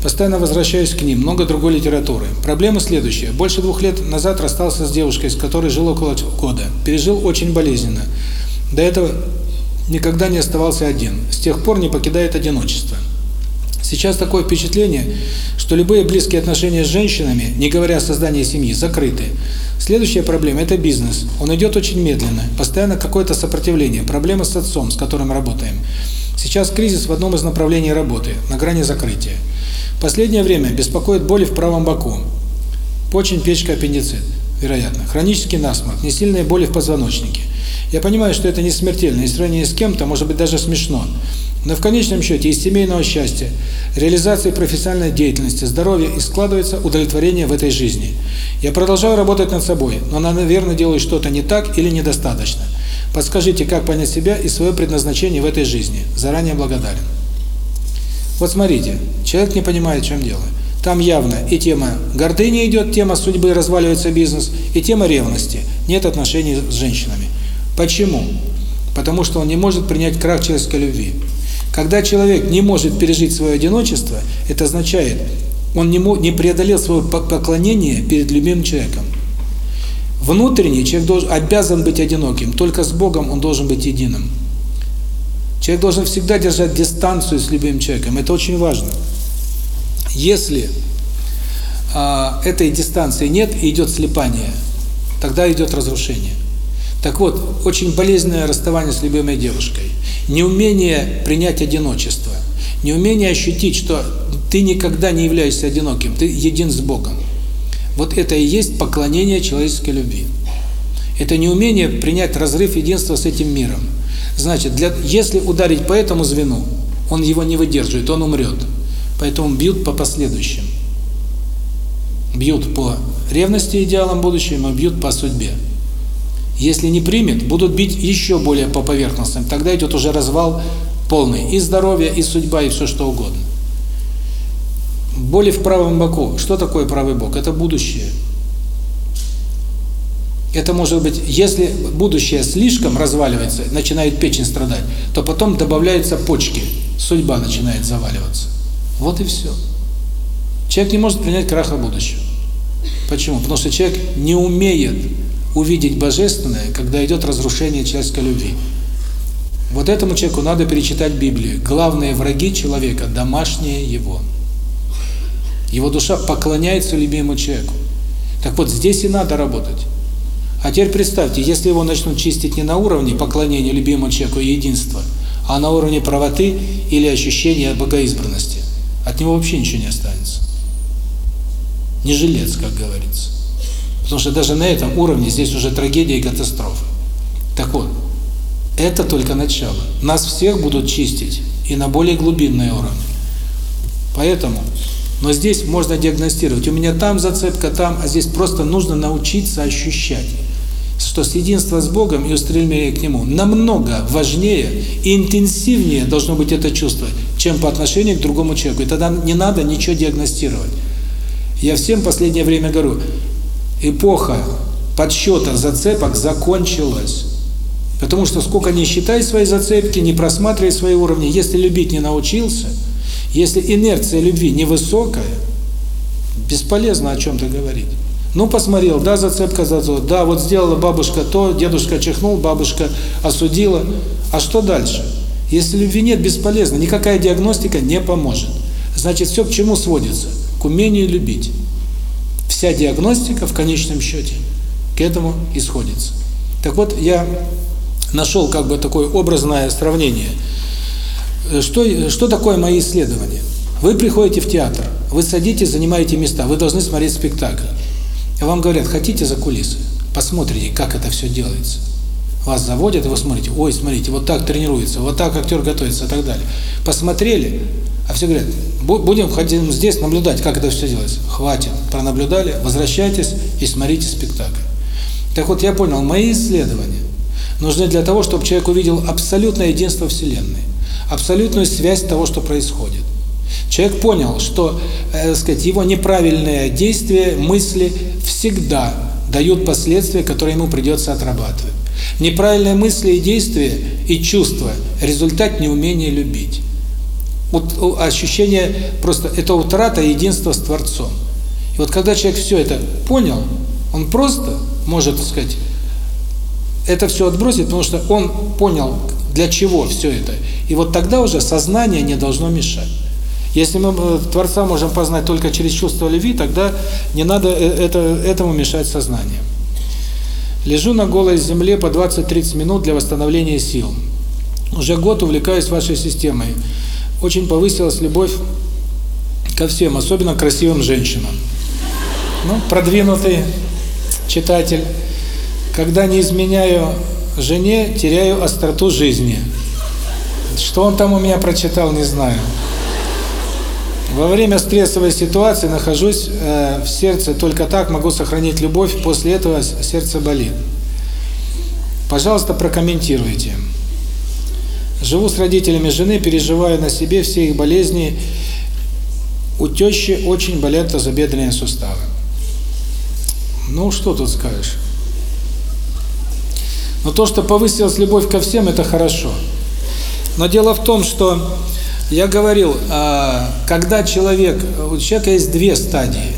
постоянно возвращаюсь к ним, много другой литературы. Проблема следующая. Больше двух лет назад расстался с девушкой, с которой жил около года. Пережил очень болезненно. До этого никогда не оставался один. С тех пор не покидает одиночество. Сейчас такое впечатление, что любые близкие отношения с женщинами, не говоря о создании семьи, закрыты. Следующая проблема – это бизнес. Он идет очень медленно, постоянно какое-то сопротивление, проблема с отцом, с которым работаем. Сейчас кризис в одном из направлений работы, на грани закрытия. Последнее время беспокоит боли в правом боку. Почень, печка, аппендицит, вероятно. Хронический насморк, несильные боли в позвоночнике. Я понимаю, что это не смертельно, и сравнение с кем-то может быть даже смешно. Но в конечном счете из семейного счастья, реализации профессиональной деятельности, здоровья и складывается удовлетворение в этой жизни. Я продолжаю работать над собой, но, наверное, делаю что-то не так или недостаточно. Подскажите, как понять себя и свое предназначение в этой жизни. Заранее благодарен. Вот смотрите, человек не понимает, в чем дело. Там явно и тема гордыни идет, тема судьбы, разваливается бизнес, и тема ревности. Нет отношений с женщинами. Почему? Потому что он не может принять крах человеческой любви. Когда человек не может пережить свое одиночество, это означает, он не, не преодолел свое поклонение перед любимым человеком. Внутренний человек должен, обязан быть одиноким, только с Богом он должен быть единым. Человек должен всегда держать дистанцию с любимым человеком, это очень важно. Если а, этой дистанции нет и идет слепание, тогда идет разрушение. Так вот, очень болезненное расставание с любимой девушкой, неумение принять одиночество, неумение ощутить, что ты никогда не являешься одиноким, ты един с Богом. Вот это и есть поклонение человеческой любви. Это неумение принять разрыв единства с этим миром. Значит, для, если ударить по этому звену, он его не выдерживает, он умрет. Поэтому бьют по последующим. Бьют по ревности идеалам будущего, бьют по судьбе. Если не примет, будут бить еще более по поверхностным. Тогда идет уже развал полный. И здоровье, и судьба, и все что угодно. Боли в правом боку. Что такое правый бок? Это будущее. Это может быть, если будущее слишком разваливается, начинает печень страдать, то потом добавляются почки, судьба начинает заваливаться. Вот и все. Человек не может принять краха будущего. Почему? Потому что человек не умеет увидеть божественное, когда идет разрушение человеческой любви. Вот этому человеку надо перечитать Библию. Главные враги человека – домашние его. Его душа поклоняется любимому человеку. Так вот, здесь и надо работать. А теперь представьте, если его начнут чистить не на уровне поклонения любимому человеку и единства, а на уровне правоты или ощущения богоизбранности, от него вообще ничего не останется. Не жилец, как говорится. Потому что даже на этом уровне здесь уже трагедия и катастрофа. Так вот, это только начало. Нас всех будут чистить и на более глубинные уровни. Поэтому, но здесь можно диагностировать. У меня там зацепка, там, а здесь просто нужно научиться ощущать, что с единства с Богом и устремление к Нему намного важнее и интенсивнее должно быть это чувство, чем по отношению к другому человеку. И тогда не надо ничего диагностировать. Я всем последнее время говорю, эпоха подсчета зацепок закончилась. Потому что сколько не считай свои зацепки, не просматривай свои уровни, если любить не научился, если инерция любви невысокая, бесполезно о чем-то говорить. Ну, посмотрел, да, зацепка за то, да, вот сделала бабушка то, дедушка чихнул, бабушка осудила. А что дальше? Если любви нет, бесполезно, никакая диагностика не поможет. Значит, все к чему сводится? К умению любить. Вся диагностика в конечном счете к этому исходится. Так вот, я нашел как бы такое образное сравнение. Что, что такое мои исследования? Вы приходите в театр, вы садитесь, занимаете места, вы должны смотреть спектакль. А вам говорят, хотите за кулисы? Посмотрите, как это все делается. Вас заводят, и вы смотрите, ой, смотрите, вот так тренируется, вот так актер готовится и так далее. Посмотрели, а все говорят, будем ходить здесь наблюдать, как это все делается. Хватит, пронаблюдали, возвращайтесь и смотрите спектакль. Так вот, я понял, мои исследования нужны для того, чтобы человек увидел абсолютное единство Вселенной, абсолютную связь того, что происходит. Человек понял, что, э, сказать, его неправильные действия, мысли всегда дают последствия, которые ему придется отрабатывать. Неправильные мысли и действия и чувства – результат неумения любить. Вот ощущение просто – это утрата единства с Творцом. И вот когда человек все это понял, он просто может, так сказать, это все отбросить, потому что он понял, для чего все это. И вот тогда уже сознание не должно мешать. Если мы э, Творца можем познать только через чувство любви, тогда не надо э, это, этому мешать сознание. Лежу на голой земле по 20-30 минут для восстановления сил. Уже год увлекаюсь вашей системой. Очень повысилась любовь ко всем, особенно красивым женщинам. Ну, продвинутый читатель. Когда не изменяю жене, теряю остроту жизни. Что он там у меня прочитал, не знаю. Во время стрессовой ситуации нахожусь э, в сердце, только так могу сохранить любовь, после этого сердце болит. Пожалуйста, прокомментируйте. Живу с родителями жены, переживаю на себе все их болезни. У тещи очень болят тазобедренные суставы. Ну, что тут скажешь? Но то, что повысилась любовь ко всем, это хорошо. Но дело в том, что я говорил, а, когда человек, у человека есть две стадии.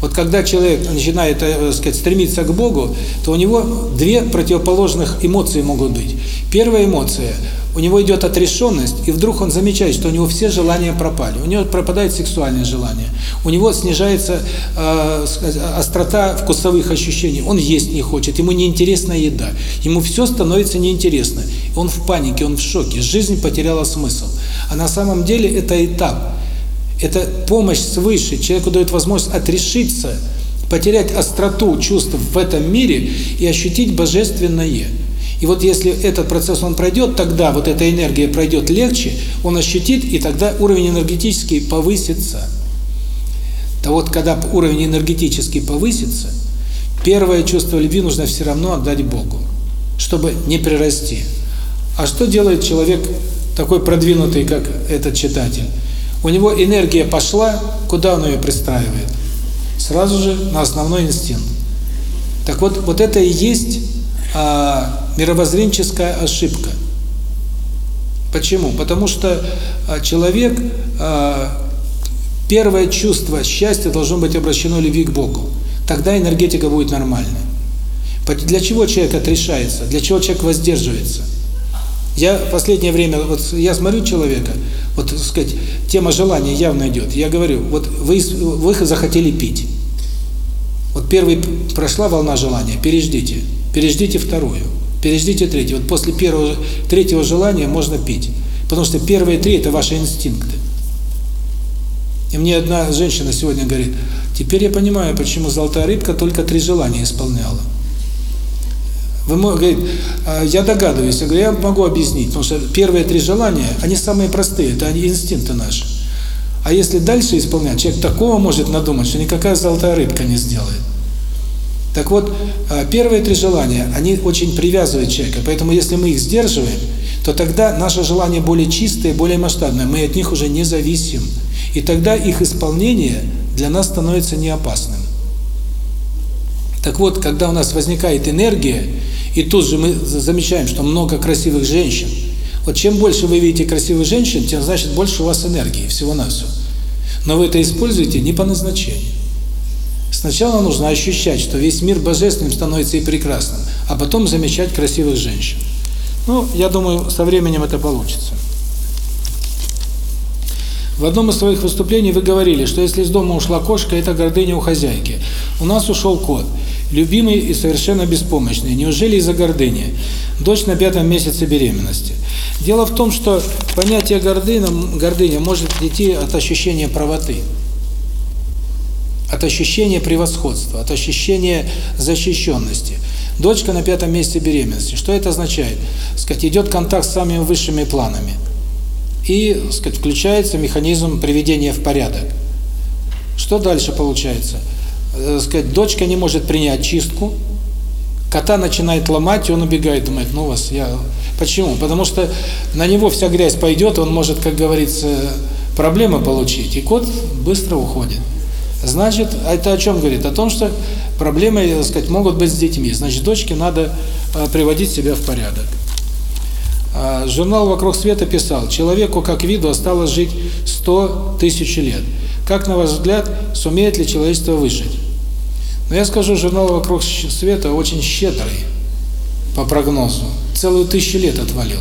Вот когда человек начинает, э, так сказать, стремиться к Богу, то у него две противоположных эмоции могут быть. Первая эмоция у него идет отрешенность, и вдруг он замечает, что у него все желания пропали. У него пропадает сексуальное желание, у него снижается э, острота вкусовых ощущений, он есть не хочет, ему неинтересна еда, ему все становится неинтересно. Он в панике, он в шоке, жизнь потеряла смысл. А на самом деле это этап, это помощь свыше, человеку дает возможность отрешиться, потерять остроту чувств в этом мире и ощутить божественное. И вот если этот процесс он пройдет, тогда вот эта энергия пройдет легче, он ощутит, и тогда уровень энергетический повысится. То вот когда уровень энергетический повысится, первое чувство любви нужно все равно отдать Богу, чтобы не прирасти. А что делает человек такой продвинутый, как этот читатель? У него энергия пошла, куда он ее пристраивает? Сразу же на основной инстинкт. Так вот, вот это и есть а, мировоззренческая ошибка. Почему? Потому что а, человек, а, первое чувство счастья должно быть обращено любви к Богу. Тогда энергетика будет нормальная. Для чего человек отрешается? Для чего человек воздерживается? Я в последнее время, вот я смотрю человека, вот, так сказать, тема желания явно идет. Я говорю, вот вы, вы захотели пить. Вот первый прошла волна желания, переждите. Переждите вторую. Переждите третью. Вот после первого, третьего желания можно пить. Потому что первые три – это ваши инстинкты. И мне одна женщина сегодня говорит, теперь я понимаю, почему золотая рыбка только три желания исполняла. Вы говорит, «А, я догадываюсь, я говорю, я могу объяснить, потому что первые три желания, они самые простые, это они инстинкты наши. А если дальше исполнять, человек такого может надумать, что никакая золотая рыбка не сделает. Так вот, а, первые три желания, они очень привязывают человека, поэтому если мы их сдерживаем, то тогда наше желание более чистое, более масштабное, мы от них уже не зависим. И тогда их исполнение для нас становится неопасным. Так вот, когда у нас возникает энергия, и тут же мы замечаем, что много красивых женщин, вот чем больше вы видите красивых женщин, тем значит больше у вас энергии, всего-навсего. Но вы это используете не по назначению. Сначала нужно ощущать, что весь мир божественным становится и прекрасным, а потом замечать красивых женщин. Ну, я думаю, со временем это получится. В одном из своих выступлений вы говорили, что если из дома ушла кошка, это гордыня у хозяйки. У нас ушел кот, любимый и совершенно беспомощный. Неужели из-за гордыни? Дочь на пятом месяце беременности. Дело в том, что понятие гордыня, гордыня может идти от ощущения правоты, от ощущения превосходства, от ощущения защищенности. Дочка на пятом месяце беременности. Что это означает? Сказать, идет контакт с самыми высшими планами. И, сказать, включается механизм приведения в порядок. Что дальше получается? Э, сказать, дочка не может принять чистку, кота начинает ломать, и он убегает, думает, ну вас, я... Почему? Потому что на него вся грязь пойдет, он может, как говорится, проблемы получить, и кот быстро уходит. Значит, это о чем говорит? О том, что проблемы, так сказать, могут быть с детьми. Значит, дочке надо э, приводить себя в порядок. А, журнал «Вокруг света» писал, человеку как виду осталось жить 100 тысяч лет. Как, на ваш взгляд, сумеет ли человечество выжить? Но я скажу, журнал «Вокруг света» очень щедрый по прогнозу. Целую тысячу лет отвалил.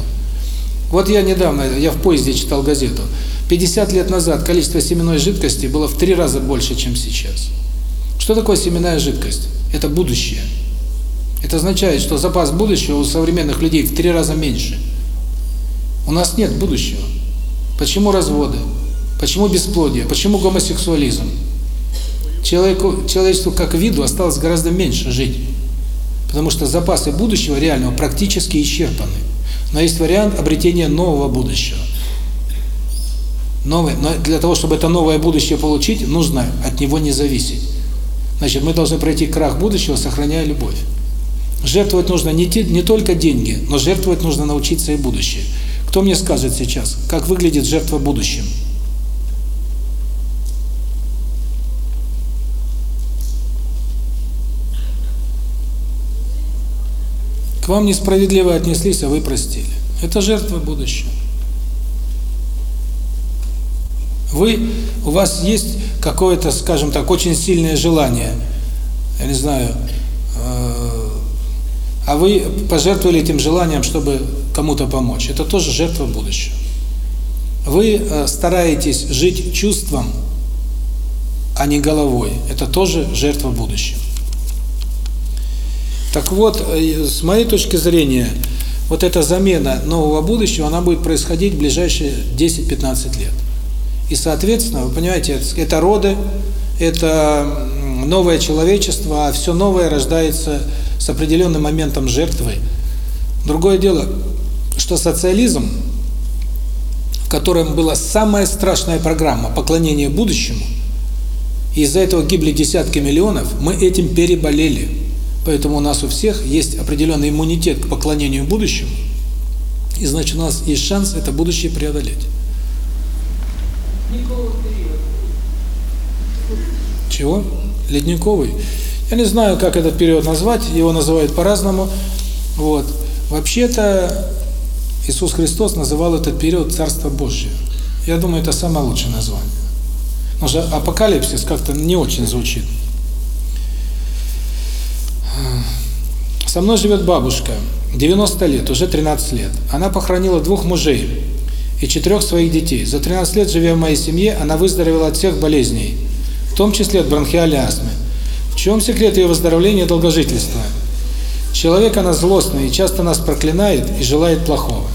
Вот я недавно, я в поезде читал газету. 50 лет назад количество семенной жидкости было в три раза больше, чем сейчас. Что такое семенная жидкость? Это будущее. Это означает, что запас будущего у современных людей в три раза меньше. У нас нет будущего. Почему разводы? Почему бесплодие? Почему гомосексуализм? Человеку, человечеству как виду осталось гораздо меньше жить. Потому что запасы будущего реального практически исчерпаны. Но есть вариант обретения нового будущего. Новое, но для того, чтобы это новое будущее получить, нужно от него не зависеть. Значит, мы должны пройти крах будущего, сохраняя любовь. Жертвовать нужно не, те, не только деньги, но жертвовать нужно научиться и будущее. Кто мне скажет сейчас, как выглядит жертва будущим? К вам несправедливо отнеслись, а вы простили. Это жертва будущего. Вы, у вас есть какое-то, скажем так, очень сильное желание, я не знаю, э, а вы пожертвовали этим желанием, чтобы кому-то помочь. Это тоже жертва будущего. Вы э, стараетесь жить чувством, а не головой. Это тоже жертва будущего. Так вот, э, с моей точки зрения, вот эта замена нового будущего, она будет происходить в ближайшие 10-15 лет. И, соответственно, вы понимаете, это роды, это новое человечество, а все новое рождается с определенным моментом жертвы. Другое дело, что социализм, в котором была самая страшная программа поклонения будущему, из-за этого гибли десятки миллионов, мы этим переболели. Поэтому у нас у всех есть определенный иммунитет к поклонению будущему, и значит у нас есть шанс это будущее преодолеть. Чего? Ледниковый? Я не знаю, как этот период назвать, его называют по-разному. Вот. Вообще-то Иисус Христос называл этот период Царство Божье. Я думаю, это самое лучшее название. Потому что апокалипсис как-то не очень звучит. Со мной живет бабушка, 90 лет, уже 13 лет. Она похоронила двух мужей и четырех своих детей. За 13 лет, живя в моей семье, она выздоровела от всех болезней, в том числе от бронхиальной астмы. В чем секрет ее выздоровления и долгожительства? Человек, она злостный и часто нас проклинает и желает плохого.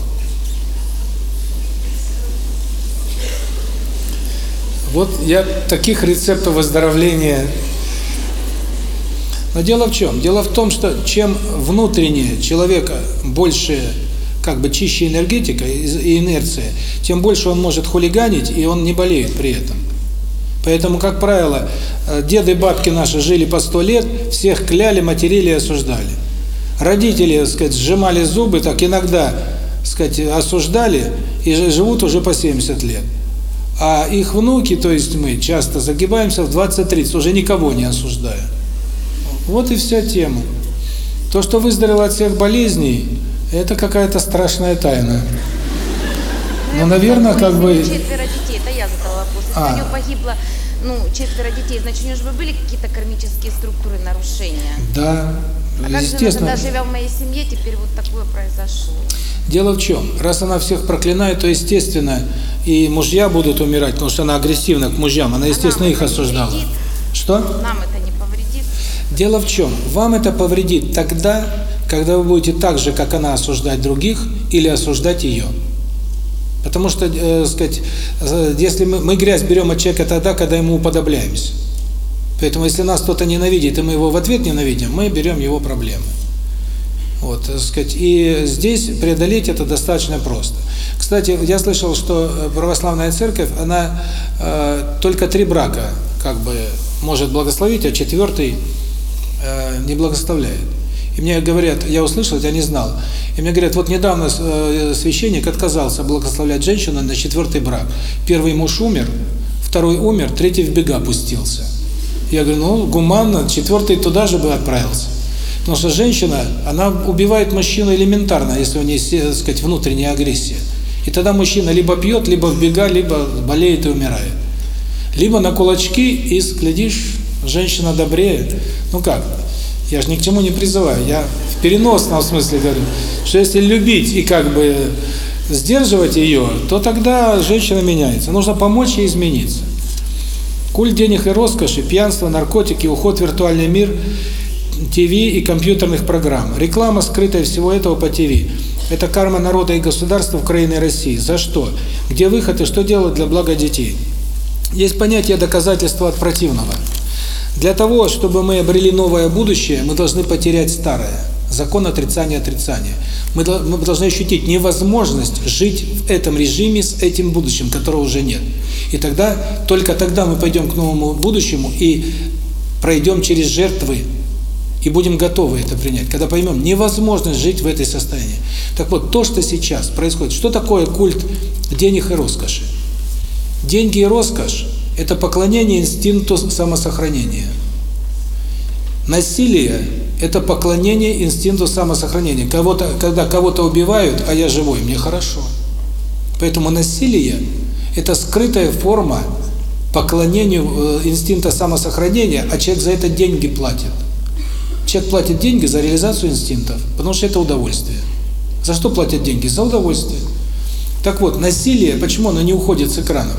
Вот я таких рецептов выздоровления... Но дело в чем? Дело в том, что чем внутреннее человека больше как бы чище энергетика и инерция, тем больше он может хулиганить, и он не болеет при этом. Поэтому, как правило, э, деды и бабки наши жили по сто лет, всех кляли, материли и осуждали. Родители, так сказать, сжимали зубы, так иногда, так сказать, осуждали и живут уже по 70 лет. А их внуки, то есть мы, часто загибаемся в 20-30, уже никого не осуждая. Вот и вся тема. То, что выздоровел от всех болезней, это какая-то страшная тайна. Ну, наверное, как бы... Четверо детей, это я задала вопрос. Если а. у него погибло, ну, четверо детей, значит, у него же были какие-то кармические структуры нарушения. Да, А как же, естественно. когда живя в моей семье, теперь вот такое произошло? Дело в чем? Раз она всех проклинает, то естественно и мужья будут умирать, потому что она агрессивна к мужьям, она естественно нам их осуждала. Что? Нам это не повредит? Дело в чем? Вам это повредит тогда, когда вы будете так же, как она, осуждать других или осуждать ее. Потому что, э, сказать, э, если мы, мы грязь берем от человека тогда, когда ему уподобляемся. Поэтому если нас кто-то ненавидит, и мы его в ответ ненавидим, мы берем его проблемы. Вот, так сказать, и здесь преодолеть это достаточно просто. Кстати, я слышал, что э, православная церковь, она э, только три брака как бы может благословить, а четвертый э, не благословляет. И мне говорят, я услышал, я не знал. И мне говорят, вот недавно э, священник отказался благословлять женщину на четвертый брак. Первый муж умер, второй умер, третий в бега пустился. Я говорю, ну, гуманно, четвертый туда же бы отправился. Потому что женщина, она убивает мужчину элементарно, если у нее, так сказать, внутренняя агрессия. И тогда мужчина либо пьет, либо в бега, либо болеет и умирает. Либо на кулачки и, глядишь, женщина добрее. Ну как? Я же ни к чему не призываю. Я в переносном смысле говорю, что если любить и как бы сдерживать ее, то тогда женщина меняется. Нужно помочь ей измениться. Культ денег и роскоши, пьянство, наркотики, уход в виртуальный мир, ТВ и компьютерных программ. Реклама, скрытая всего этого по ТВ. Это карма народа и государства Украины и России. За что? Где выход и что делать для блага детей? Есть понятие доказательства от противного. Для того, чтобы мы обрели новое будущее, мы должны потерять старое. Закон отрицания отрицания. Мы, мы должны ощутить невозможность жить в этом режиме с этим будущим, которого уже нет. И тогда, только тогда мы пойдем к новому будущему и пройдем через жертвы, и будем готовы это принять, когда поймем невозможность жить в этой состоянии. Так вот, то, что сейчас происходит, что такое культ денег и роскоши? Деньги и роскошь – это поклонение инстинкту самосохранения. Насилие – это поклонение инстинкту самосохранения. Кого-то, когда кого-то убивают, а я живой, мне хорошо. Поэтому насилие – это скрытая форма поклонению инстинкта самосохранения, а человек за это деньги платит. Человек платит деньги за реализацию инстинктов, потому что это удовольствие. За что платят деньги? За удовольствие. Так вот, насилие, почему оно не уходит с экранов?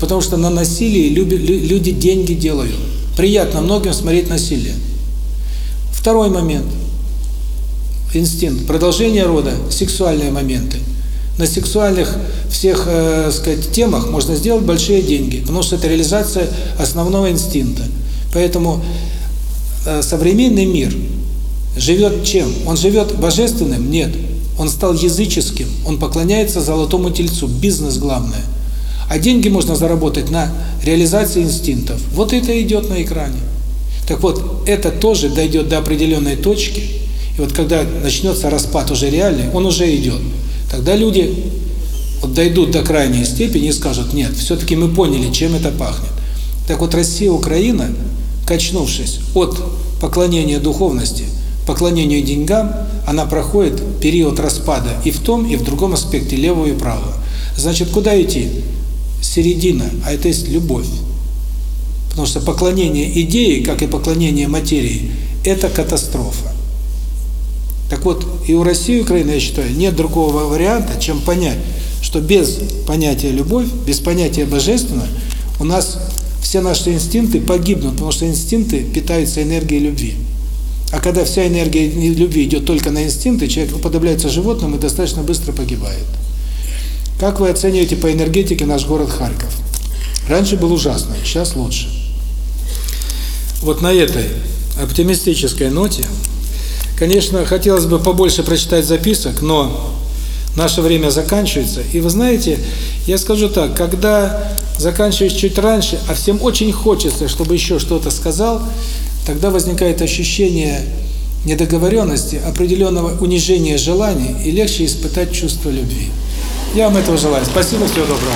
Потому что на насилии люди деньги делают. Приятно многим смотреть насилие. Второй момент. Инстинкт. Продолжение рода. Сексуальные моменты. На сексуальных всех, э, сказать, темах можно сделать большие деньги, потому что это реализация основного инстинкта. Поэтому э, современный мир живет чем? Он живет божественным? Нет. Он стал языческим, он поклоняется золотому тельцу, бизнес главное. А деньги можно заработать на реализации инстинктов. Вот это идет на экране. Так вот, это тоже дойдет до определенной точки, и вот когда начнется распад уже реальный, он уже идет. Тогда люди вот дойдут до крайней степени и скажут, нет, все-таки мы поняли, чем это пахнет. Так вот, Россия, Украина, качнувшись от поклонения духовности, поклонению деньгам, она проходит период распада и в том, и в другом аспекте, левого и правого. Значит, куда идти? Середина, а это есть любовь. Потому что поклонение идеи, как и поклонение материи, это катастрофа. Так вот, и у России и Украины, я считаю, нет другого варианта, чем понять, что без понятия любовь, без понятия божественного, у нас все наши инстинкты погибнут, потому что инстинкты питаются энергией любви. А когда вся энергия любви идет только на инстинкты, человек уподобляется животным и достаточно быстро погибает. Как вы оцениваете по энергетике наш город Харьков? Раньше был ужасно, сейчас лучше. Вот на этой оптимистической ноте, конечно, хотелось бы побольше прочитать записок, но наше время заканчивается. И вы знаете, я скажу так, когда заканчиваешь чуть раньше, а всем очень хочется, чтобы еще что-то сказал, тогда возникает ощущение недоговоренности, определенного унижения желаний, и легче испытать чувство любви. Я вам этого желаю. Спасибо, всего доброго.